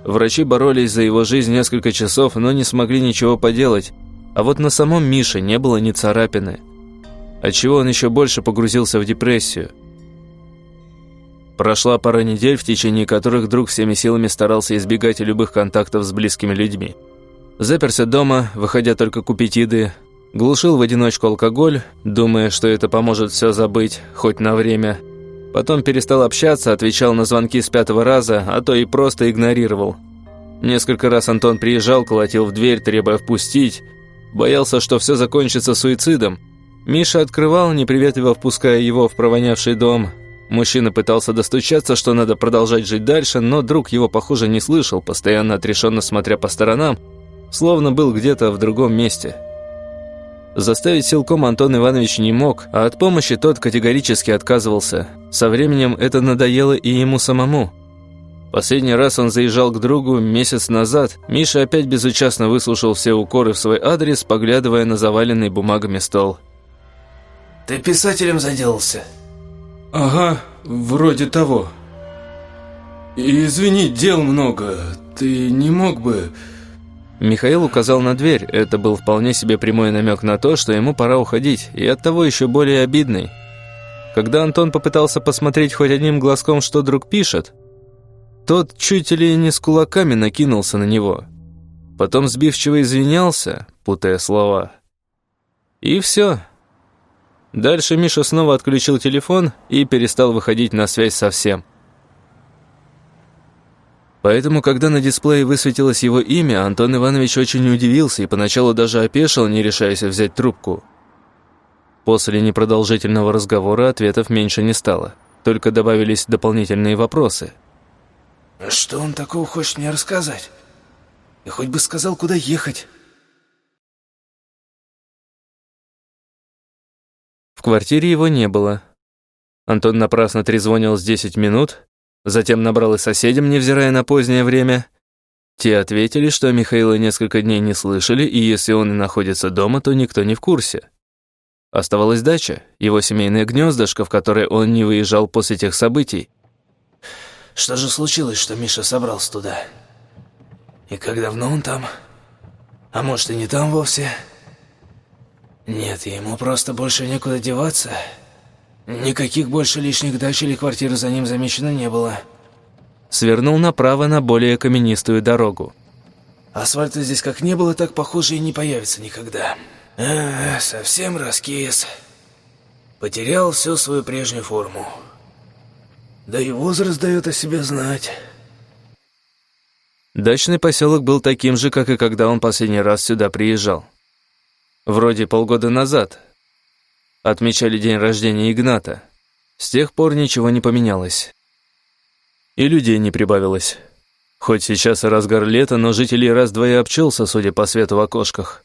Врачи боролись за его жизнь несколько часов, но не смогли ничего поделать. А вот на самом Мише не было ни царапины, отчего он еще больше погрузился в депрессию. Прошла пара недель, в течение которых друг всеми силами старался избегать любых контактов с близкими людьми. Заперся дома, выходя только купить еды, глушил в одиночку алкоголь, думая, что это поможет все забыть, хоть на время. Потом перестал общаться, отвечал на звонки с пятого раза, а то и просто игнорировал. Несколько раз Антон приезжал, колотил в дверь, требуя впустить, Боялся, что все закончится суицидом. Миша открывал, неприветливо впуская его в провонявший дом. Мужчина пытался достучаться, что надо продолжать жить дальше, но друг его, похоже, не слышал, постоянно отрешенно смотря по сторонам, словно был где-то в другом месте. Заставить силком Антон Иванович не мог, а от помощи тот категорически отказывался. Со временем это надоело и ему самому – Последний раз он заезжал к другу месяц назад. Миша опять безучастно выслушал все укоры в свой адрес, поглядывая на заваленный бумагами стол. «Ты писателем заделался?» «Ага, вроде того. Извини, дел много. Ты не мог бы...» Михаил указал на дверь. Это был вполне себе прямой намек на то, что ему пора уходить, и оттого еще более обидный. Когда Антон попытался посмотреть хоть одним глазком, что друг пишет, тот чуть ли не с кулаками накинулся на него. Потом сбивчиво извинялся, путая слова. И все. Дальше Миша снова отключил телефон и перестал выходить на связь совсем. Поэтому, когда на дисплее высветилось его имя, Антон Иванович очень удивился и поначалу даже опешил, не решаясь взять трубку. После непродолжительного разговора ответов меньше не стало, только добавились дополнительные вопросы – что он такого хочет мне рассказать? И хоть бы сказал, куда ехать. В квартире его не было. Антон напрасно трезвонил с 10 минут, затем набрал и соседям, невзирая на позднее время. Те ответили, что Михаила несколько дней не слышали, и если он и находится дома, то никто не в курсе. Оставалась дача, его семейное гнездышко, в которое он не выезжал после тех событий. Что же случилось, что Миша собрался туда? И как давно он там? А может, и не там вовсе? Нет, ему просто больше некуда деваться. Никаких больше лишних дач или квартир за ним замечено не было. Свернул направо на более каменистую дорогу. Асфальта здесь как не было, так, похоже, и не появится никогда. А, совсем раскис. Потерял всю свою прежнюю форму. Да и возраст дает о себе знать. Дачный поселок был таким же, как и когда он последний раз сюда приезжал. Вроде полгода назад. Отмечали день рождения Игната. С тех пор ничего не поменялось. И людей не прибавилось. Хоть сейчас и разгар лета, но жителей раз-два и обчелся, судя по свету в окошках.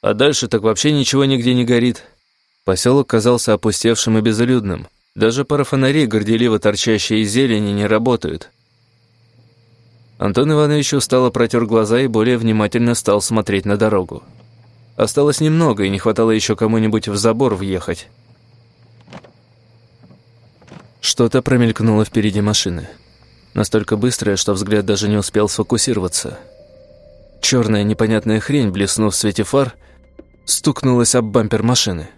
А дальше так вообще ничего нигде не горит. Поселок казался опустевшим и безлюдным. Даже пара фонарей, горделиво торчащие из зелени, не работают. Антон Иванович устало протер глаза и более внимательно стал смотреть на дорогу. Осталось немного, и не хватало еще кому-нибудь в забор въехать. Что-то промелькнуло впереди машины. Настолько быстрое, что взгляд даже не успел сфокусироваться. Черная непонятная хрень, блеснув в свете фар, стукнулась об бампер машины.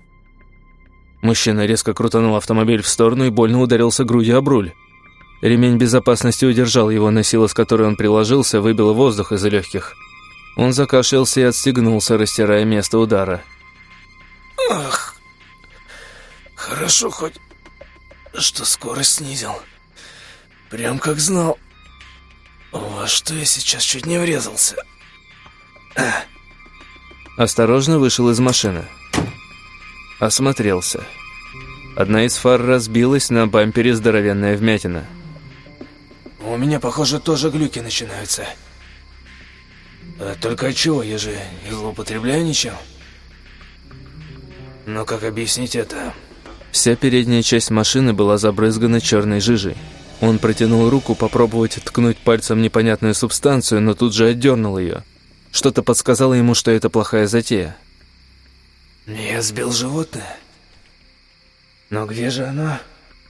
Мужчина резко крутанул автомобиль в сторону и больно ударился грудью об руль. Ремень безопасности удержал его, на силу с которой он приложился, выбил воздух из легких. Он закашлялся и отстегнулся, растирая место удара. Ах, хорошо хоть, что скорость снизил. Прям как знал. Во что я сейчас чуть не врезался. А. Осторожно вышел из машины. Осмотрелся. Одна из фар разбилась, на бампере здоровенная вмятина. У меня, похоже, тоже глюки начинаются. А только чего? Я же не злоупотребляю ничем. Но как объяснить это? Вся передняя часть машины была забрызгана черной жижей. Он протянул руку попробовать ткнуть пальцем непонятную субстанцию, но тут же отдернул ее. Что-то подсказало ему, что это плохая затея. Я сбил животное? Но где же оно?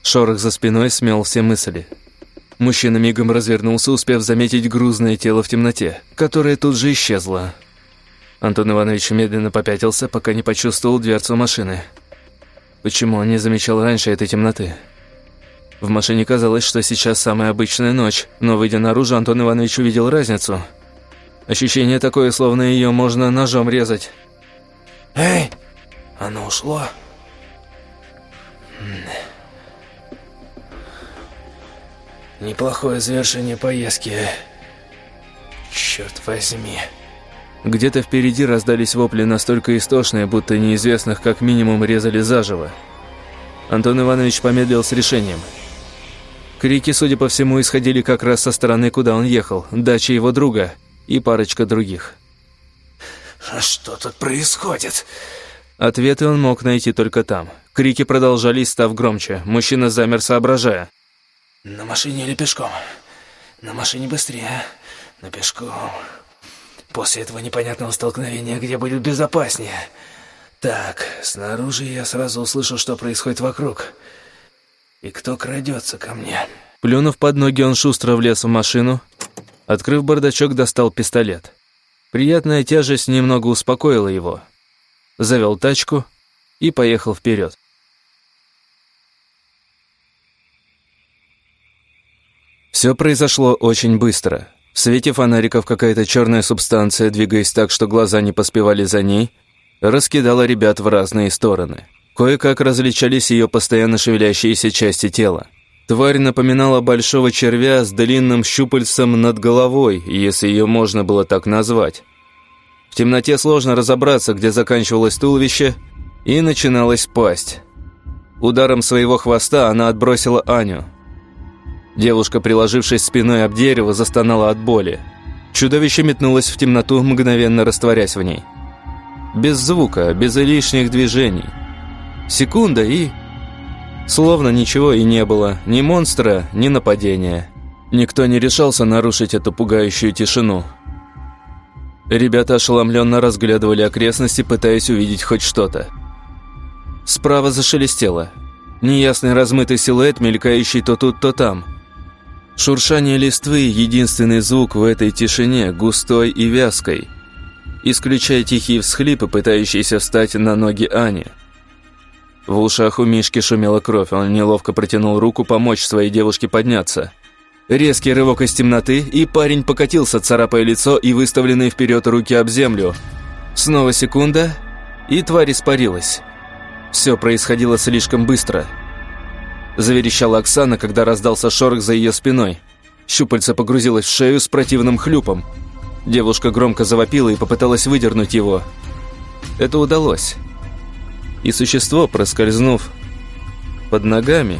Шорох за спиной смел все мысли. Мужчина мигом развернулся, успев заметить грузное тело в темноте, которое тут же исчезло. Антон Иванович медленно попятился, пока не почувствовал дверцу машины. Почему он не замечал раньше этой темноты? В машине казалось, что сейчас самая обычная ночь, но, выйдя наружу, Антон Иванович увидел разницу. Ощущение такое, словно ее можно ножом резать. «Эй, оно ушло?» Неплохое завершение поездки. Черт возьми. Где-то впереди раздались вопли настолько истошные, будто неизвестных как минимум резали заживо. Антон Иванович помедлил с решением. Крики, судя по всему, исходили как раз со стороны, куда он ехал, дача его друга и парочка других. А что тут происходит? Ответы он мог найти только там. Крики продолжались, став громче. Мужчина замер, соображая. На машине или пешком? На машине быстрее, на пешком. После этого непонятного столкновения где будет безопаснее? Так, снаружи я сразу услышу, что происходит вокруг. И кто крадется ко мне. Плюнув под ноги, он шустро влез в машину. Открыв бардачок, достал пистолет. Приятная тяжесть немного успокоила его. Завел тачку и поехал вперед. Все произошло очень быстро. В свете фонариков какая-то черная субстанция, двигаясь так, что глаза не поспевали за ней, раскидала ребят в разные стороны. Кое-как различались ее постоянно шевелящиеся части тела. Тварь напоминала большого червя с длинным щупальцем над головой, если ее можно было так назвать. В темноте сложно разобраться, где заканчивалось туловище и начиналась пасть. Ударом своего хвоста она отбросила Аню – Девушка, приложившись спиной об дерево, застонала от боли. Чудовище метнулось в темноту, мгновенно растворясь в ней. Без звука, без лишних движений. Секунда и... Словно ничего и не было, ни монстра, ни нападения. Никто не решался нарушить эту пугающую тишину. Ребята ошеломленно разглядывали окрестности, пытаясь увидеть хоть что-то. Справа зашелестело. Неясный размытый силуэт, мелькающий то тут, то там – Шуршание листвы – единственный звук в этой тишине, густой и вязкой, исключая тихие всхлипы, пытающиеся встать на ноги Ани. В ушах у Мишки шумела кровь, он неловко протянул руку помочь своей девушке подняться. Резкий рывок из темноты, и парень покатился, царапая лицо и выставленные вперед руки об землю. Снова секунда, и тварь испарилась. Все происходило слишком быстро – Заверещала Оксана, когда раздался шорох за ее спиной. Щупальце погрузилось в шею с противным хлюпом. Девушка громко завопила и попыталась выдернуть его. Это удалось. И существо, проскользнув под ногами,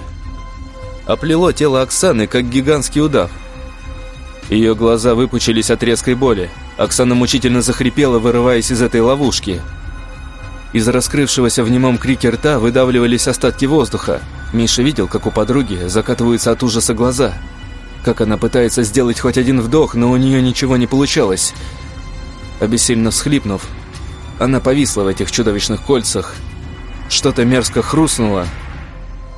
оплело тело Оксаны, как гигантский удав. Ее глаза выпучились от резкой боли. Оксана мучительно захрипела, вырываясь из этой ловушки. Из раскрывшегося в немом крике рта выдавливались остатки воздуха. Миша видел, как у подруги закатываются от ужаса глаза. Как она пытается сделать хоть один вдох, но у нее ничего не получалось. Обессильно всхлипнув, она повисла в этих чудовищных кольцах. Что-то мерзко хрустнуло,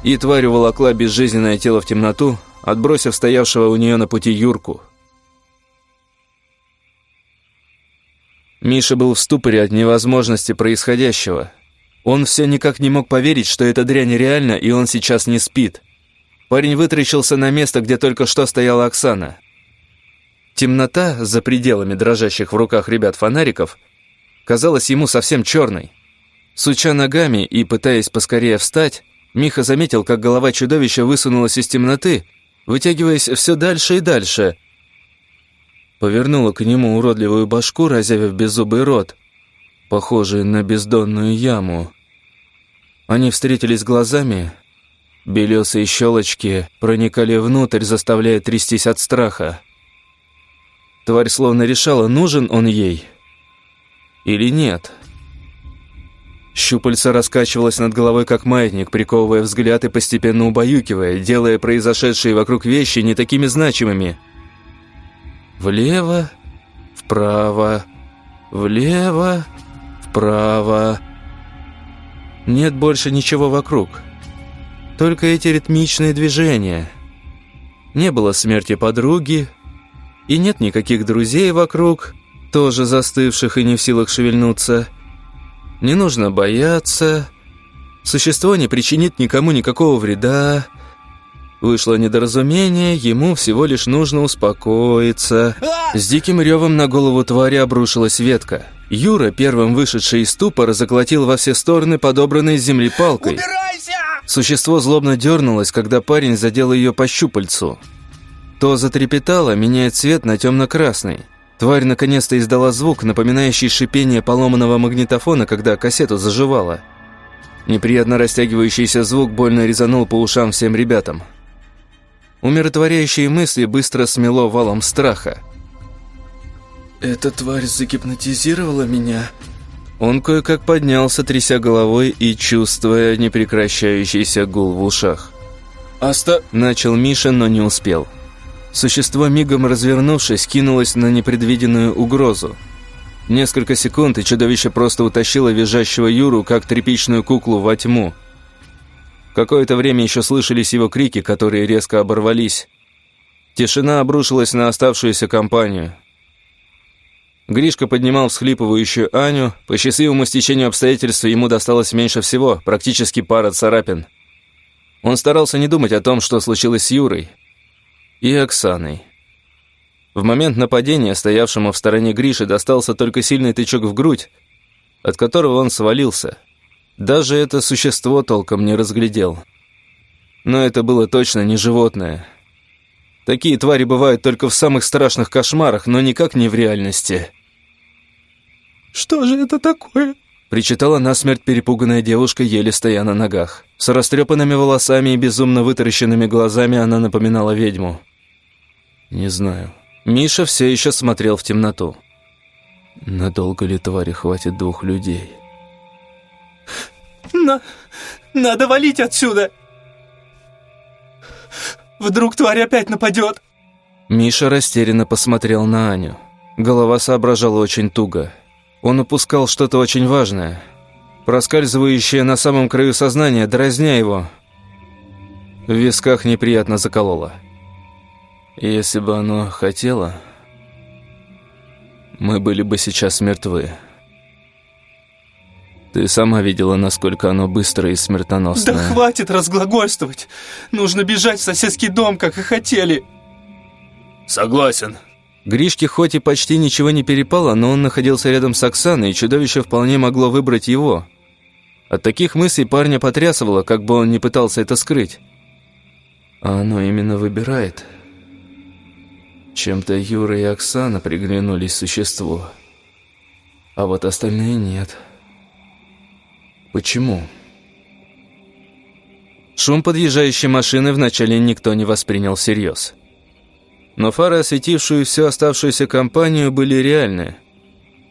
и тварь уволокла безжизненное тело в темноту, отбросив стоявшего у нее на пути Юрку. Миша был в ступоре от невозможности происходящего. Он все никак не мог поверить, что эта дрянь реальна, и он сейчас не спит. Парень вытрящился на место, где только что стояла Оксана. Темнота за пределами дрожащих в руках ребят фонариков казалась ему совсем черной. Суча ногами и пытаясь поскорее встать, Миха заметил, как голова чудовища высунулась из темноты, вытягиваясь все дальше и дальше. Повернула к нему уродливую башку, разявив беззубый рот, похожий на бездонную яму. Они встретились глазами, белесые щелочки проникали внутрь, заставляя трястись от страха. Тварь словно решала, нужен он ей или нет. Щупальца раскачивалось над головой, как маятник, приковывая взгляд и постепенно убаюкивая, делая произошедшие вокруг вещи не такими значимыми. Влево, вправо, влево, вправо. Нет больше ничего вокруг. Только эти ритмичные движения. Не было смерти подруги, и нет никаких друзей вокруг, тоже застывших и не в силах шевельнуться. Не нужно бояться. Существо не причинит никому никакого вреда. Вышло недоразумение, ему всего лишь нужно успокоиться. С диким ревом на голову твари обрушилась ветка. Юра, первым вышедший из ступора, заклотил во все стороны подобранной с земли палкой. Убирайся! Существо злобно дернулось, когда парень задел ее по щупальцу. То затрепетало, меняя цвет на темно-красный. Тварь наконец-то издала звук, напоминающий шипение поломанного магнитофона, когда кассету заживала. Неприятно растягивающийся звук больно резанул по ушам всем ребятам. Умиротворяющие мысли быстро смело валом страха. Эта тварь загипнотизировала меня. Он кое-как поднялся, тряся головой и чувствуя непрекращающийся гул в ушах. Оста... Начал Миша, но не успел. Существо, мигом развернувшись, кинулось на непредвиденную угрозу. Несколько секунд, и чудовище просто утащило визжащего Юру, как тряпичную куклу, во тьму. Какое-то время еще слышались его крики, которые резко оборвались. Тишина обрушилась на оставшуюся компанию. Гришка поднимал всхлипывающую Аню. По счастливому стечению обстоятельств ему досталось меньше всего, практически пара царапин. Он старался не думать о том, что случилось с Юрой и Оксаной. В момент нападения стоявшему в стороне Грише достался только сильный тычок в грудь, от которого он свалился. Даже это существо толком не разглядел. Но это было точно не животное. Такие твари бывают только в самых страшных кошмарах, но никак не в реальности. Что же это такое? Причитала насмерть перепуганная девушка, еле стоя на ногах. С растрепанными волосами и безумно вытаращенными глазами она напоминала ведьму. «Не знаю». Миша все еще смотрел в темноту. «Надолго ли твари хватит двух людей?» На... Надо валить отсюда! Вдруг тварь опять нападет? Миша растерянно посмотрел на Аню. Голова соображала очень туго. Он упускал что-то очень важное, проскальзывающее на самом краю сознания, дразня его. В висках неприятно закололо. Если бы оно хотело, мы были бы сейчас мертвы. Ты сама видела, насколько оно быстрое и смертоносное. Да хватит разглагольствовать! Нужно бежать в соседский дом, как и хотели. Согласен. Гришке хоть и почти ничего не перепало, но он находился рядом с Оксаной, и чудовище вполне могло выбрать его. От таких мыслей парня потрясывало, как бы он ни пытался это скрыть. А оно именно выбирает. Чем-то Юра и Оксана приглянулись существу. А вот остальные нет. Почему? Шум подъезжающей машины вначале никто не воспринял всерьез. Но фары, осветившие всю оставшуюся компанию, были реальны.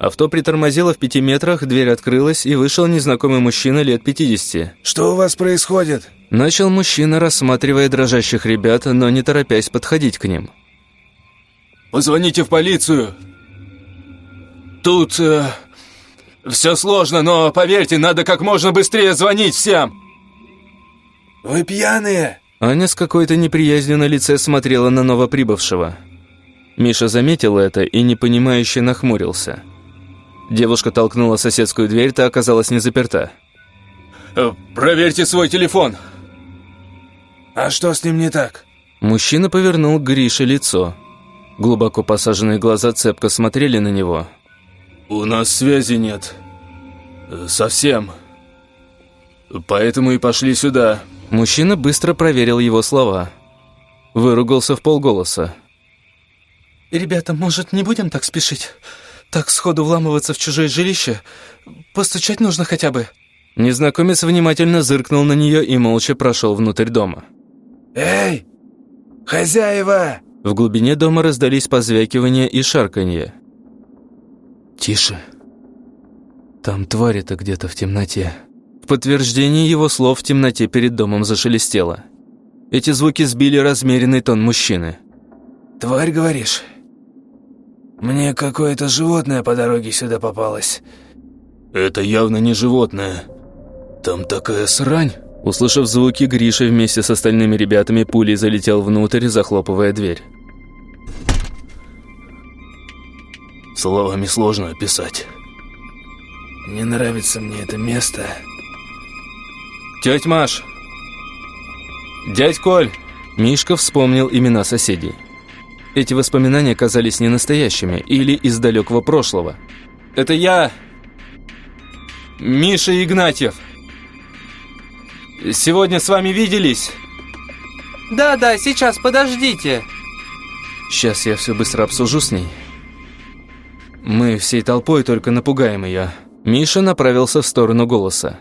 Авто притормозило в пяти метрах, дверь открылась, и вышел незнакомый мужчина лет 50. Что у вас происходит? Начал мужчина, рассматривая дрожащих ребят, но не торопясь подходить к ним. Позвоните в полицию. Тут... Э, все сложно, но поверьте, надо как можно быстрее звонить всем. Вы пьяные? Аня с какой-то неприязнью на лице смотрела на новоприбывшего. Миша заметил это и непонимающе нахмурился. Девушка толкнула соседскую дверь, та оказалась не заперта. Э, «Проверьте свой телефон!» «А что с ним не так?» Мужчина повернул к Грише лицо. Глубоко посаженные глаза цепко смотрели на него. «У нас связи нет. Совсем. Поэтому и пошли сюда». Мужчина быстро проверил его слова. Выругался в полголоса. «Ребята, может, не будем так спешить? Так сходу вламываться в чужое жилище? Постучать нужно хотя бы». Незнакомец внимательно зыркнул на нее и молча прошел внутрь дома. «Эй, хозяева!» В глубине дома раздались позвякивания и шарканье. «Тише. Там твари-то где-то в темноте». В подтверждение его слов в темноте перед домом зашелестело. Эти звуки сбили размеренный тон мужчины. «Тварь, говоришь? Мне какое-то животное по дороге сюда попалось». «Это явно не животное. Там такая срань». Услышав звуки, Гриша вместе с остальными ребятами пулей залетел внутрь, захлопывая дверь. Словами сложно описать. Не нравится мне это место. «Тетя Маш! Дядь Коль!» Мишка вспомнил имена соседей. Эти воспоминания казались ненастоящими или из далекого прошлого. «Это я, Миша Игнатьев!» Сегодня с вами виделись?» «Да-да, сейчас, подождите!» «Сейчас я все быстро обсужу с ней. Мы всей толпой только напугаем ее». Миша направился в сторону голоса.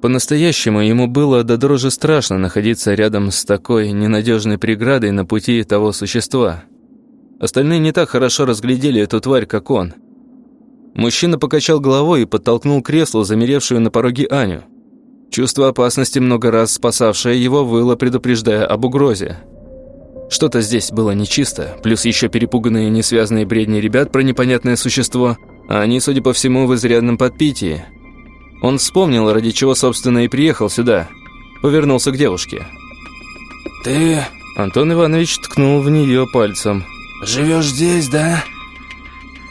По-настоящему ему было до дрожи страшно находиться рядом с такой ненадежной преградой на пути того существа. Остальные не так хорошо разглядели эту тварь, как он. Мужчина покачал головой и подтолкнул кресло, замеревшую на пороге Аню. Чувство опасности, много раз спасавшее его, выло, предупреждая об угрозе. Что-то здесь было нечисто, плюс еще перепуганные несвязанные бредни ребят про непонятное существо, а они, судя по всему, в изрядном подпитии. Он вспомнил, ради чего, собственно, и приехал сюда. Повернулся к девушке. «Ты...» Антон Иванович ткнул в нее пальцем. «Живешь здесь, да?»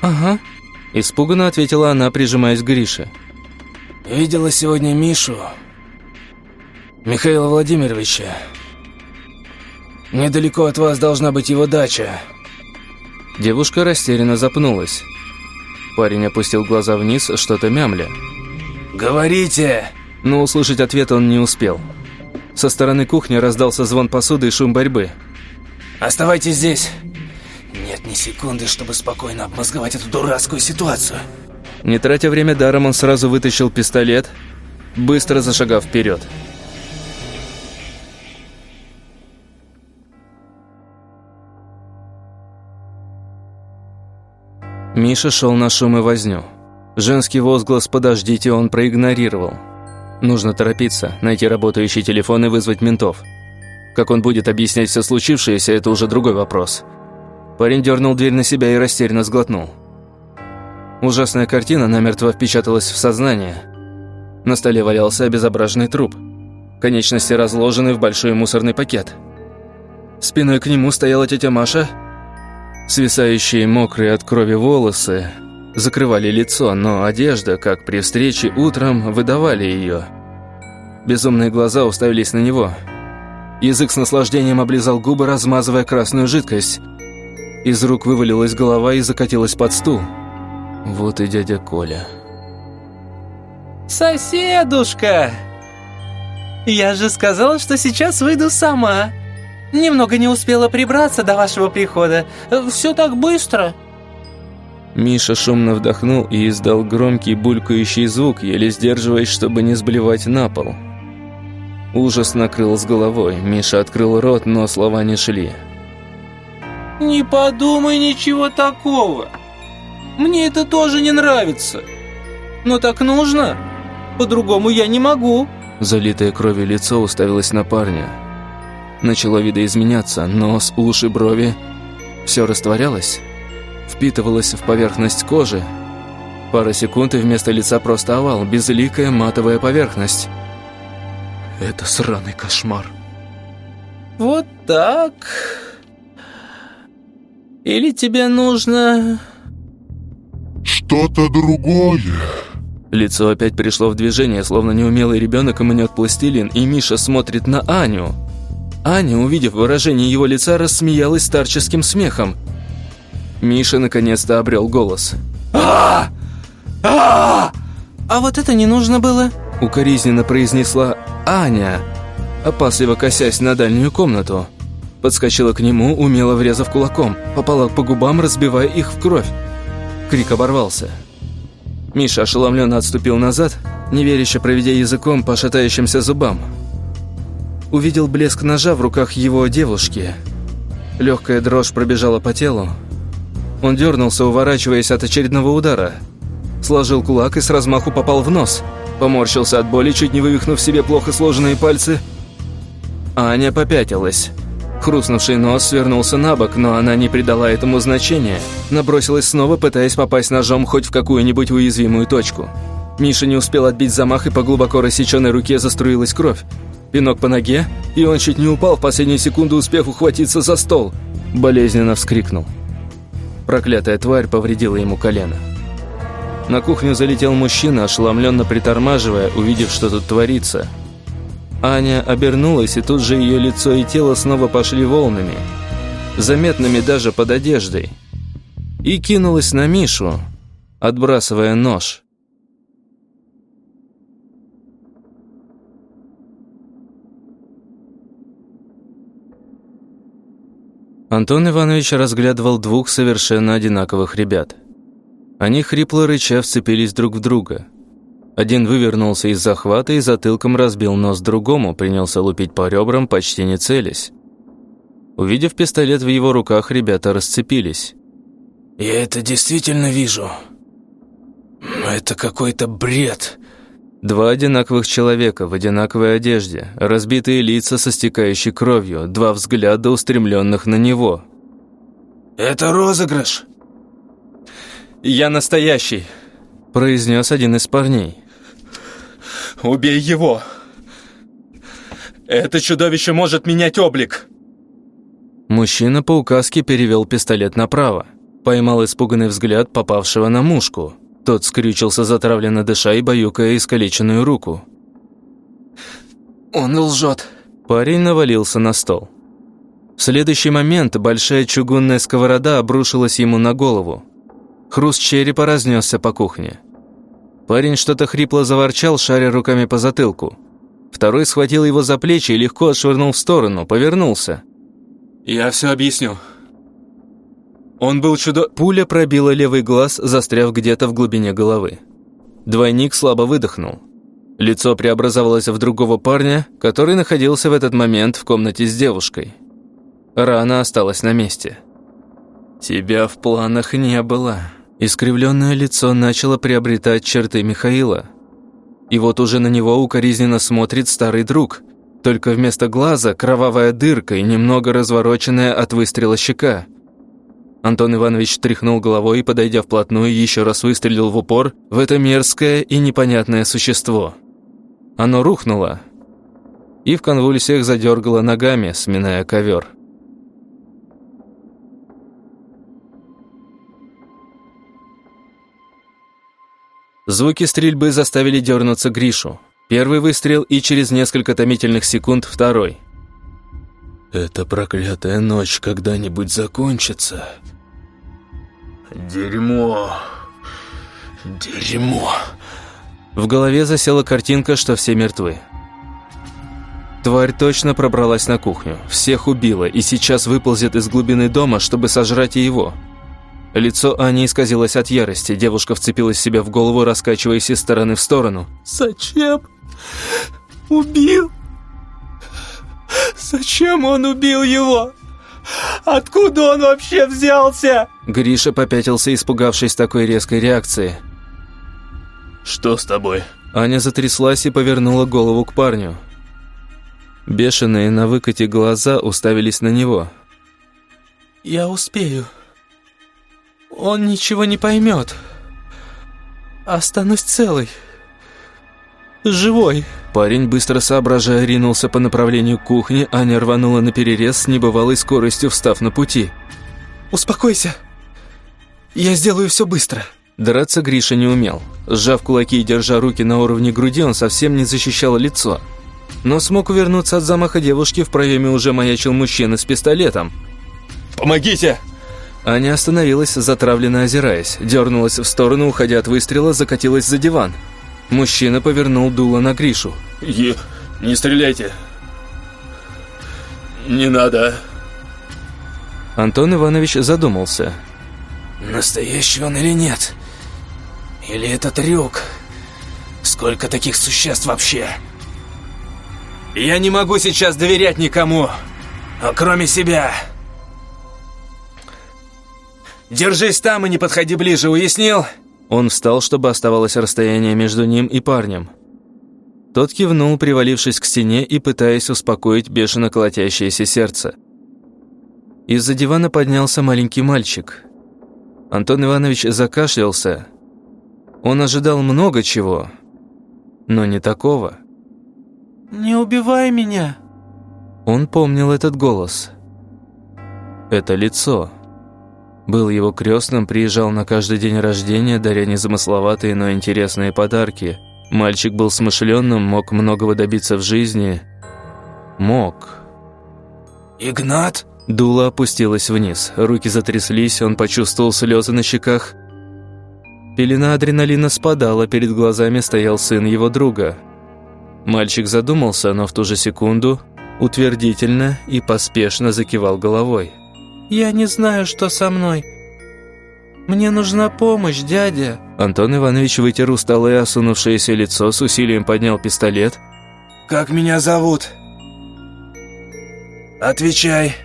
«Ага», – испуганно ответила она, прижимаясь к Грише. «Видела сегодня Мишу?» Михаила Владимировича. Недалеко от вас должна быть его дача». Девушка растерянно запнулась. Парень опустил глаза вниз, что-то мямля. «Говорите!» Но услышать ответ он не успел. Со стороны кухни раздался звон посуды и шум борьбы. «Оставайтесь здесь!» «Нет ни секунды, чтобы спокойно обмозговать эту дурацкую ситуацию!» Не тратя время даром, он сразу вытащил пистолет, быстро зашагав вперед. Миша шел на шум и возню. Женский возглас «подождите» он проигнорировал. Нужно торопиться, найти работающий телефон и вызвать ментов. Как он будет объяснять все случившееся, это уже другой вопрос. Парень дернул дверь на себя и растерянно сглотнул. Ужасная картина намертво впечаталась в сознание. На столе валялся обезображенный труп. Конечности разложены в большой мусорный пакет. Спиной к нему стояла тетя Маша – Свисающие мокрые от крови волосы закрывали лицо, но одежда, как при встрече утром, выдавали ее. Безумные глаза уставились на него. Язык с наслаждением облизал губы, размазывая красную жидкость. Из рук вывалилась голова и закатилась под стул. Вот и дядя Коля. «Соседушка! Я же сказала, что сейчас выйду сама!» Немного не успела прибраться до вашего прихода. Все так быстро». Миша шумно вдохнул и издал громкий булькающий звук, еле сдерживаясь, чтобы не сблевать на пол. Ужас накрыл с головой. Миша открыл рот, но слова не шли. «Не подумай ничего такого. Мне это тоже не нравится. Но так нужно. По-другому я не могу». Залитое кровью лицо уставилось на парня. Начало видоизменяться, нос, уши, брови. Все растворялось, впитывалось в поверхность кожи. Пара секунд, и вместо лица просто овал, безликая матовая поверхность. Это сраный кошмар. Вот так. Или тебе нужно... Что что-то другое. Лицо опять пришло в движение, словно неумелый ребенок мнет пластилин, и Миша смотрит на Аню. Аня, увидев выражение его лица, рассмеялась старческим смехом. Миша наконец-то обрел голос. а а «А вот это не нужно было!» Укоризненно произнесла Аня, опасливо косясь на дальнюю комнату. Подскочила к нему, умело врезав кулаком, попала по губам, разбивая их в кровь. Крик оборвался. Миша ошеломленно отступил назад, неверяще проведя языком по шатающимся зубам. Увидел блеск ножа в руках его девушки. Легкая дрожь пробежала по телу. Он дернулся, уворачиваясь от очередного удара. Сложил кулак и с размаху попал в нос. Поморщился от боли, чуть не вывихнув себе плохо сложенные пальцы. Аня попятилась. Хрустнувший нос свернулся на бок, но она не придала этому значения. Набросилась снова, пытаясь попасть ножом хоть в какую-нибудь уязвимую точку. Миша не успел отбить замах, и по глубоко рассеченной руке заструилась кровь. Пинок по ноге, и он чуть не упал в последнюю секунду, успев ухватиться за стол. Болезненно вскрикнул. Проклятая тварь повредила ему колено. На кухню залетел мужчина, ошеломленно притормаживая, увидев, что тут творится – Аня обернулась, и тут же ее лицо и тело снова пошли волнами, заметными даже под одеждой, и кинулась на Мишу, отбрасывая нож. Антон Иванович разглядывал двух совершенно одинаковых ребят. Они хрипло рыча вцепились друг в друга – один вывернулся из захвата и затылком разбил нос другому, принялся лупить по ребрам, почти не целясь. Увидев пистолет в его руках, ребята расцепились. «Я это действительно вижу. Это какой-то бред». Два одинаковых человека в одинаковой одежде, разбитые лица со стекающей кровью, два взгляда, устремленных на него. «Это розыгрыш!» «Я настоящий», – произнес один из парней. Убей его! Это чудовище может менять облик!» Мужчина по указке перевел пистолет направо. Поймал испуганный взгляд попавшего на мушку. Тот скрючился, затравленно дыша и баюкая искалеченную руку. «Он лжет!» Парень навалился на стол. В следующий момент большая чугунная сковорода обрушилась ему на голову. Хруст черепа разнесся по кухне. Парень что-то хрипло заворчал, шаря руками по затылку. Второй схватил его за плечи и легко отшвырнул в сторону, повернулся. «Я все объясню. Он был чудо...» Пуля пробила левый глаз, застряв где-то в глубине головы. Двойник слабо выдохнул. Лицо преобразовалось в другого парня, который находился в этот момент в комнате с девушкой. Рана осталась на месте. «Тебя в планах не было», Искривленное лицо начало приобретать черты Михаила. И вот уже на него укоризненно смотрит старый друг. Только вместо глаза кровавая дырка и немного развороченная от выстрела щека. Антон Иванович тряхнул головой и, подойдя вплотную, еще раз выстрелил в упор в это мерзкое и непонятное существо. Оно рухнуло и в конвульсиях задергало ногами, сминая ковер. Звуки стрельбы заставили дернуться Гришу. Первый выстрел и через несколько томительных секунд второй. «Эта проклятая ночь когда-нибудь закончится?» «Дерьмо! Дерьмо!» В голове засела картинка, что все мертвы. Тварь точно пробралась на кухню, всех убила и сейчас выползет из глубины дома, чтобы сожрать и его. Лицо Ани исказилось от ярости. Девушка вцепилась себе в голову, раскачиваясь из стороны в сторону. «Зачем? Убил? Зачем он убил его? Откуда он вообще взялся?» Гриша попятился, испугавшись такой резкой реакции. «Что с тобой?» Аня затряслась и повернула голову к парню. Бешеные на выкате глаза уставились на него. «Я успею», он ничего не поймет. Останусь целой. Живой. Парень, быстро соображая, ринулся по направлению к кухне, Аня рванула на перерез с небывалой скоростью, встав на пути. «Успокойся. Я сделаю все быстро». Драться Гриша не умел. Сжав кулаки и держа руки на уровне груди, он совсем не защищал лицо. Но смог увернуться от замаха девушки, в проеме уже маячил мужчина с пистолетом. «Помогите!» Аня остановилась, затравленно озираясь, дернулась в сторону, уходя от выстрела, закатилась за диван. Мужчина повернул дуло на Гришу. «Е... не стреляйте! Не надо!» Антон Иванович задумался. Настоящий он или нет? Или это трюк? Сколько таких существ вообще? Я не могу сейчас доверять никому, а кроме себя. Держись там и не подходи ближе, уяснил? Он встал, чтобы оставалось расстояние между ним и парнем. Тот кивнул, привалившись к стене и пытаясь успокоить бешено колотящееся сердце. Из-за дивана поднялся маленький мальчик. Антон Иванович закашлялся. Он ожидал много чего, но не такого. «Не убивай меня!» Он помнил этот голос. Это лицо. Был его крестным, приезжал на каждый день рождения, даря незамысловатые, но интересные подарки. Мальчик был смышленным, мог многого добиться в жизни. Мог. «Игнат?» Дуло опустилось вниз, руки затряслись, он почувствовал слезы на щеках. Пелена адреналина спадала, перед глазами стоял сын его друга. Мальчик задумался, но в ту же секунду утвердительно и поспешно закивал головой. «Я не знаю, что со мной. Мне нужна помощь, дядя». Антон Иванович вытер усталое осунувшееся лицо, с усилием поднял пистолет. «Как меня зовут?» «Отвечай».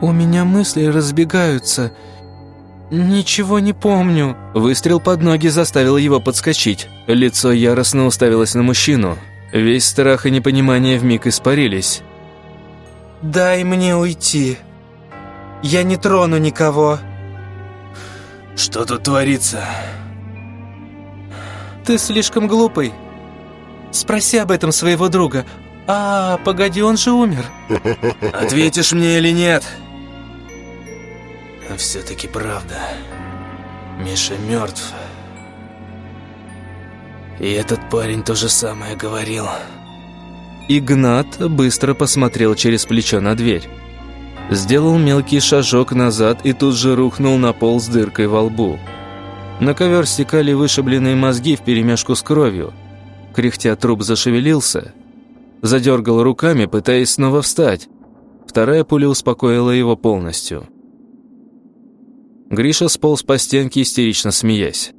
«У меня мысли разбегаются. Ничего не помню». Выстрел под ноги заставил его подскочить. Лицо яростно уставилось на мужчину. Весь страх и непонимание вмиг испарились. «Дай мне уйти. Я не трону никого». «Что тут творится?» «Ты слишком глупый. Спроси об этом своего друга. А, погоди, он же умер». [LAUGHS] «Ответишь мне или нет?» Все-таки правда. Миша мертв. И этот парень то же самое говорил. Игнат быстро посмотрел через плечо на дверь. Сделал мелкий шажок назад и тут же рухнул на пол с дыркой во лбу. На ковер стекали вышибленные мозги вперемешку с кровью. Кряхтя труп зашевелился. Задергал руками, пытаясь снова встать. Вторая пуля успокоила его полностью. Гриша сполз по стенке, истерично смеясь.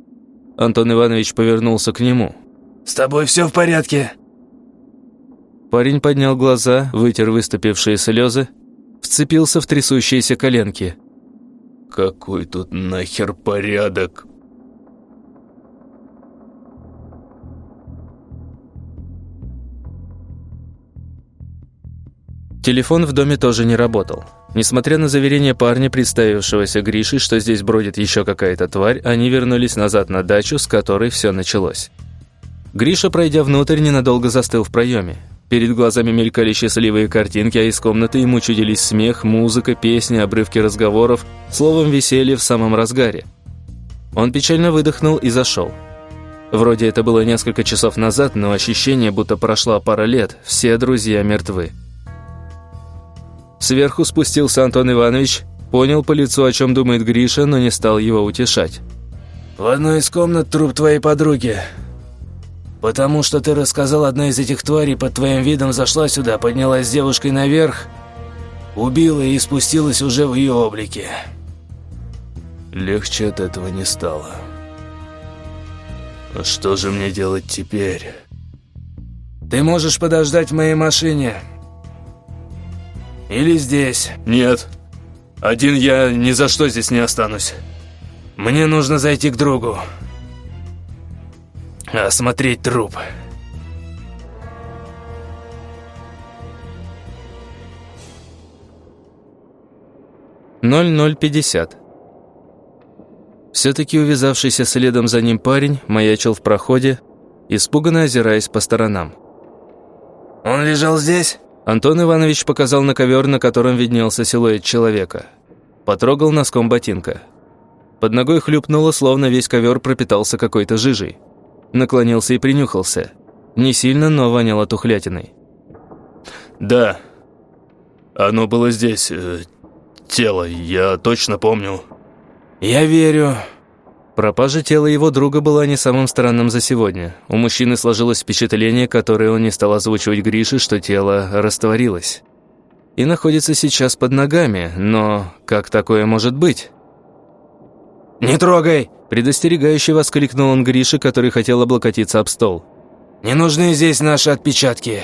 Антон Иванович повернулся к нему. «С тобой все в порядке?» Парень поднял глаза, вытер выступившие слезы, вцепился в трясущиеся коленки. «Какой тут нахер порядок?» Телефон в доме тоже не работал. Несмотря на заверение парня, представившегося Гришей, что здесь бродит еще какая-то тварь, они вернулись назад на дачу, с которой все началось. Гриша, пройдя внутрь, ненадолго застыл в проеме. Перед глазами мелькали счастливые картинки, а из комнаты ему чудились смех, музыка, песни, обрывки разговоров, словом, веселье в самом разгаре. Он печально выдохнул и зашел. Вроде это было несколько часов назад, но ощущение, будто прошла пара лет, все друзья мертвы. Сверху спустился Антон Иванович, понял по лицу, о чем думает Гриша, но не стал его утешать. «В одной из комнат труп твоей подруги. Потому что ты рассказал, одна из этих тварей под твоим видом зашла сюда, поднялась с девушкой наверх, убила и спустилась уже в ее облике». Легче от этого не стало. А что же мне делать теперь? Ты можешь подождать в моей машине. Или здесь. Нет. Один я ни за что здесь не останусь. Мне нужно зайти к другу. Осмотреть труп. Ноль ноль пятьдесят. Все-таки увязавшийся следом за ним парень маячил в проходе, испуганно озираясь по сторонам. «Он лежал здесь?» Антон Иванович показал на ковер, на котором виднелся силуэт человека. Потрогал носком ботинка. Под ногой хлюпнуло, словно весь ковер пропитался какой-то жижей. Наклонился и принюхался. Не сильно, но воняло тухлятиной. «Да, оно было здесь. Э, тело, я точно помню». «Я верю». Пропажа тела его друга была не самым странным за сегодня. У мужчины сложилось впечатление, которое он не стал озвучивать Грише, что тело растворилось. И находится сейчас под ногами, но как такое может быть? «Не трогай!» – предостерегающе воскликнул он Грише, который хотел облокотиться об стол. «Не нужны здесь наши отпечатки.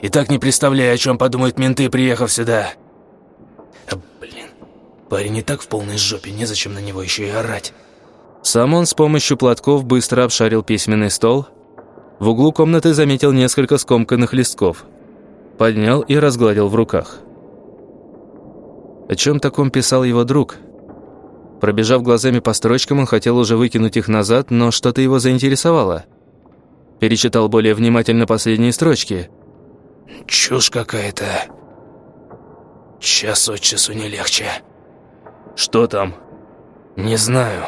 И так не представляю, о чем подумают менты, приехав сюда». А, «Блин, парень не так в полной жопе, незачем на него еще и орать». Сам он с помощью платков быстро обшарил письменный стол. В углу комнаты заметил несколько скомканных листков. Поднял и разгладил в руках. О чем таком писал его друг? Пробежав глазами по строчкам, он хотел уже выкинуть их назад, но что-то его заинтересовало. Перечитал более внимательно последние строчки. «Чушь какая-то. Час от часу не легче». «Что там?» «Не знаю».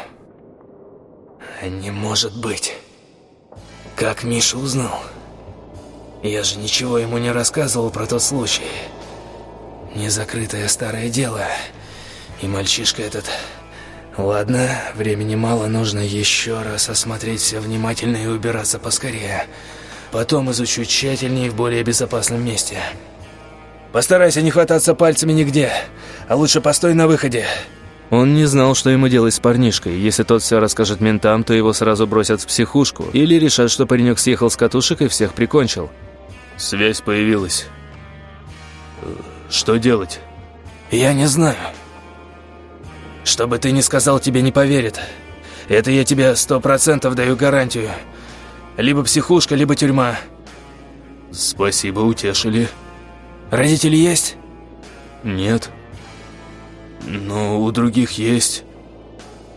Не может быть. Как Миша узнал? Я же ничего ему не рассказывал про тот случай. Незакрытое старое дело. И мальчишка этот... Ладно, времени мало, нужно еще раз осмотреть все внимательно и убираться поскорее. Потом изучу тщательнее в более безопасном месте. Постарайся не хвататься пальцами нигде, а лучше постой на выходе. Он не знал, что ему делать с парнишкой. Если тот все расскажет ментам, то его сразу бросят в психушку. Или решат, что паренек съехал с катушек и всех прикончил. Связь появилась. Что делать? Я не знаю. Что бы ты ни сказал, тебе не поверят. Это я тебе сто процентов даю гарантию. Либо психушка, либо тюрьма. Спасибо, утешили. Родители есть? Нет. Но у других есть.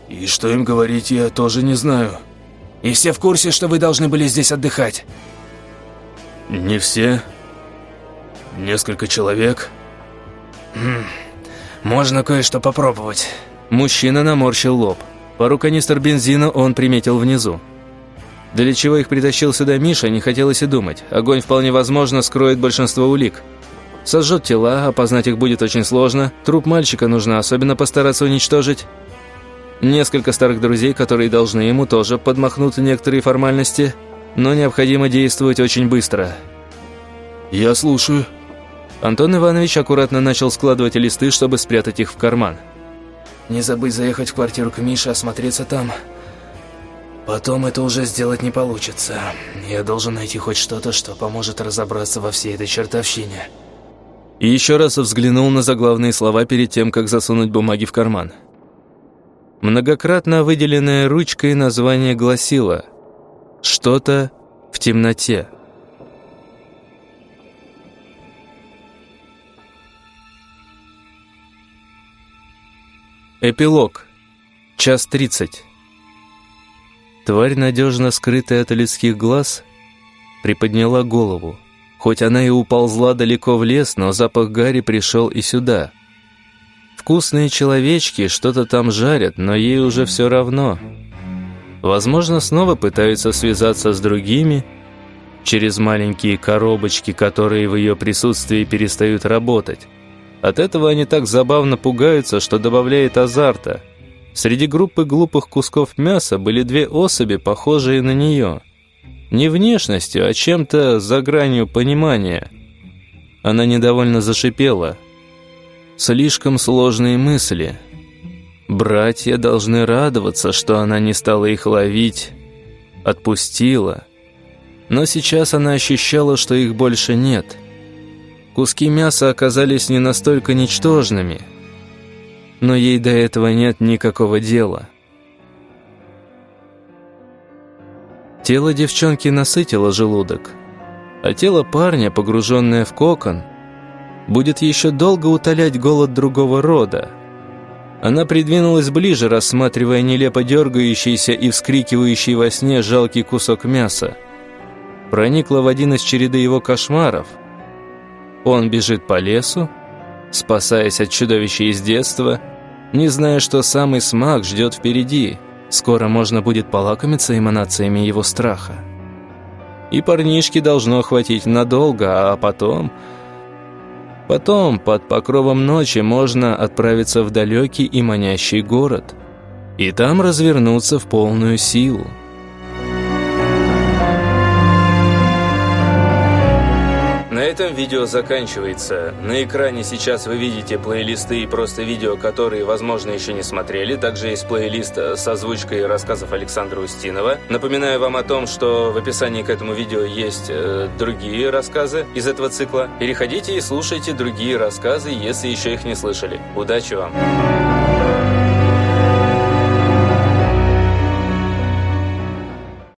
И что им говорить, я тоже не знаю. И все в курсе, что вы должны были здесь отдыхать? Не все. Несколько человек. Хм. Можно кое-что попробовать. Мужчина наморщил лоб. Пару канистр бензина он приметил внизу. Для чего их притащил сюда Миша, не хотелось и думать. Огонь вполне возможно скроет большинство улик. Сожжет тела, опознать их будет очень сложно. Труп мальчика нужно особенно постараться уничтожить. Несколько старых друзей, которые должны ему тоже подмахнуть некоторые формальности, но необходимо действовать очень быстро. «Я слушаю». Антон Иванович аккуратно начал складывать листы, чтобы спрятать их в карман. «Не забыть заехать в квартиру к Мише, осмотреться там. Потом это уже сделать не получится. Я должен найти хоть что-то, что поможет разобраться во всей этой чертовщине» и еще раз взглянул на заглавные слова перед тем, как засунуть бумаги в карман. Многократно выделенная ручкой название гласило «Что-то в темноте». Эпилог. Час тридцать. Тварь, надежно скрытая от людских глаз, приподняла голову. Хоть она и уползла далеко в лес, но запах гари пришел и сюда. Вкусные человечки что-то там жарят, но ей уже все равно. Возможно, снова пытаются связаться с другими через маленькие коробочки, которые в ее присутствии перестают работать. От этого они так забавно пугаются, что добавляет азарта. Среди группы глупых кусков мяса были две особи, похожие на нее – не внешностью, а чем-то за гранью понимания. Она недовольно зашипела. Слишком сложные мысли. Братья должны радоваться, что она не стала их ловить, отпустила. Но сейчас она ощущала, что их больше нет. Куски мяса оказались не настолько ничтожными, но ей до этого нет никакого дела. Тело девчонки насытило желудок, а тело парня, погруженное в кокон, будет еще долго утолять голод другого рода. Она придвинулась ближе, рассматривая нелепо дергающийся и вскрикивающий во сне жалкий кусок мяса. Проникла в один из череды его кошмаров. Он бежит по лесу, спасаясь от чудовища из детства, не зная, что самый смак ждет впереди. Скоро можно будет полакомиться эманациями его страха. И парнишки должно хватить надолго, а потом... Потом, под покровом ночи, можно отправиться в далекий и манящий город. И там развернуться в полную силу. Этом видео заканчивается. На экране сейчас вы видите плейлисты и просто видео, которые, возможно, еще не смотрели. Также есть плейлист с озвучкой рассказов Александра Устинова. Напоминаю вам о том, что в описании к этому видео есть э, другие рассказы из этого цикла. Переходите и слушайте другие рассказы, если еще их не слышали. Удачи вам!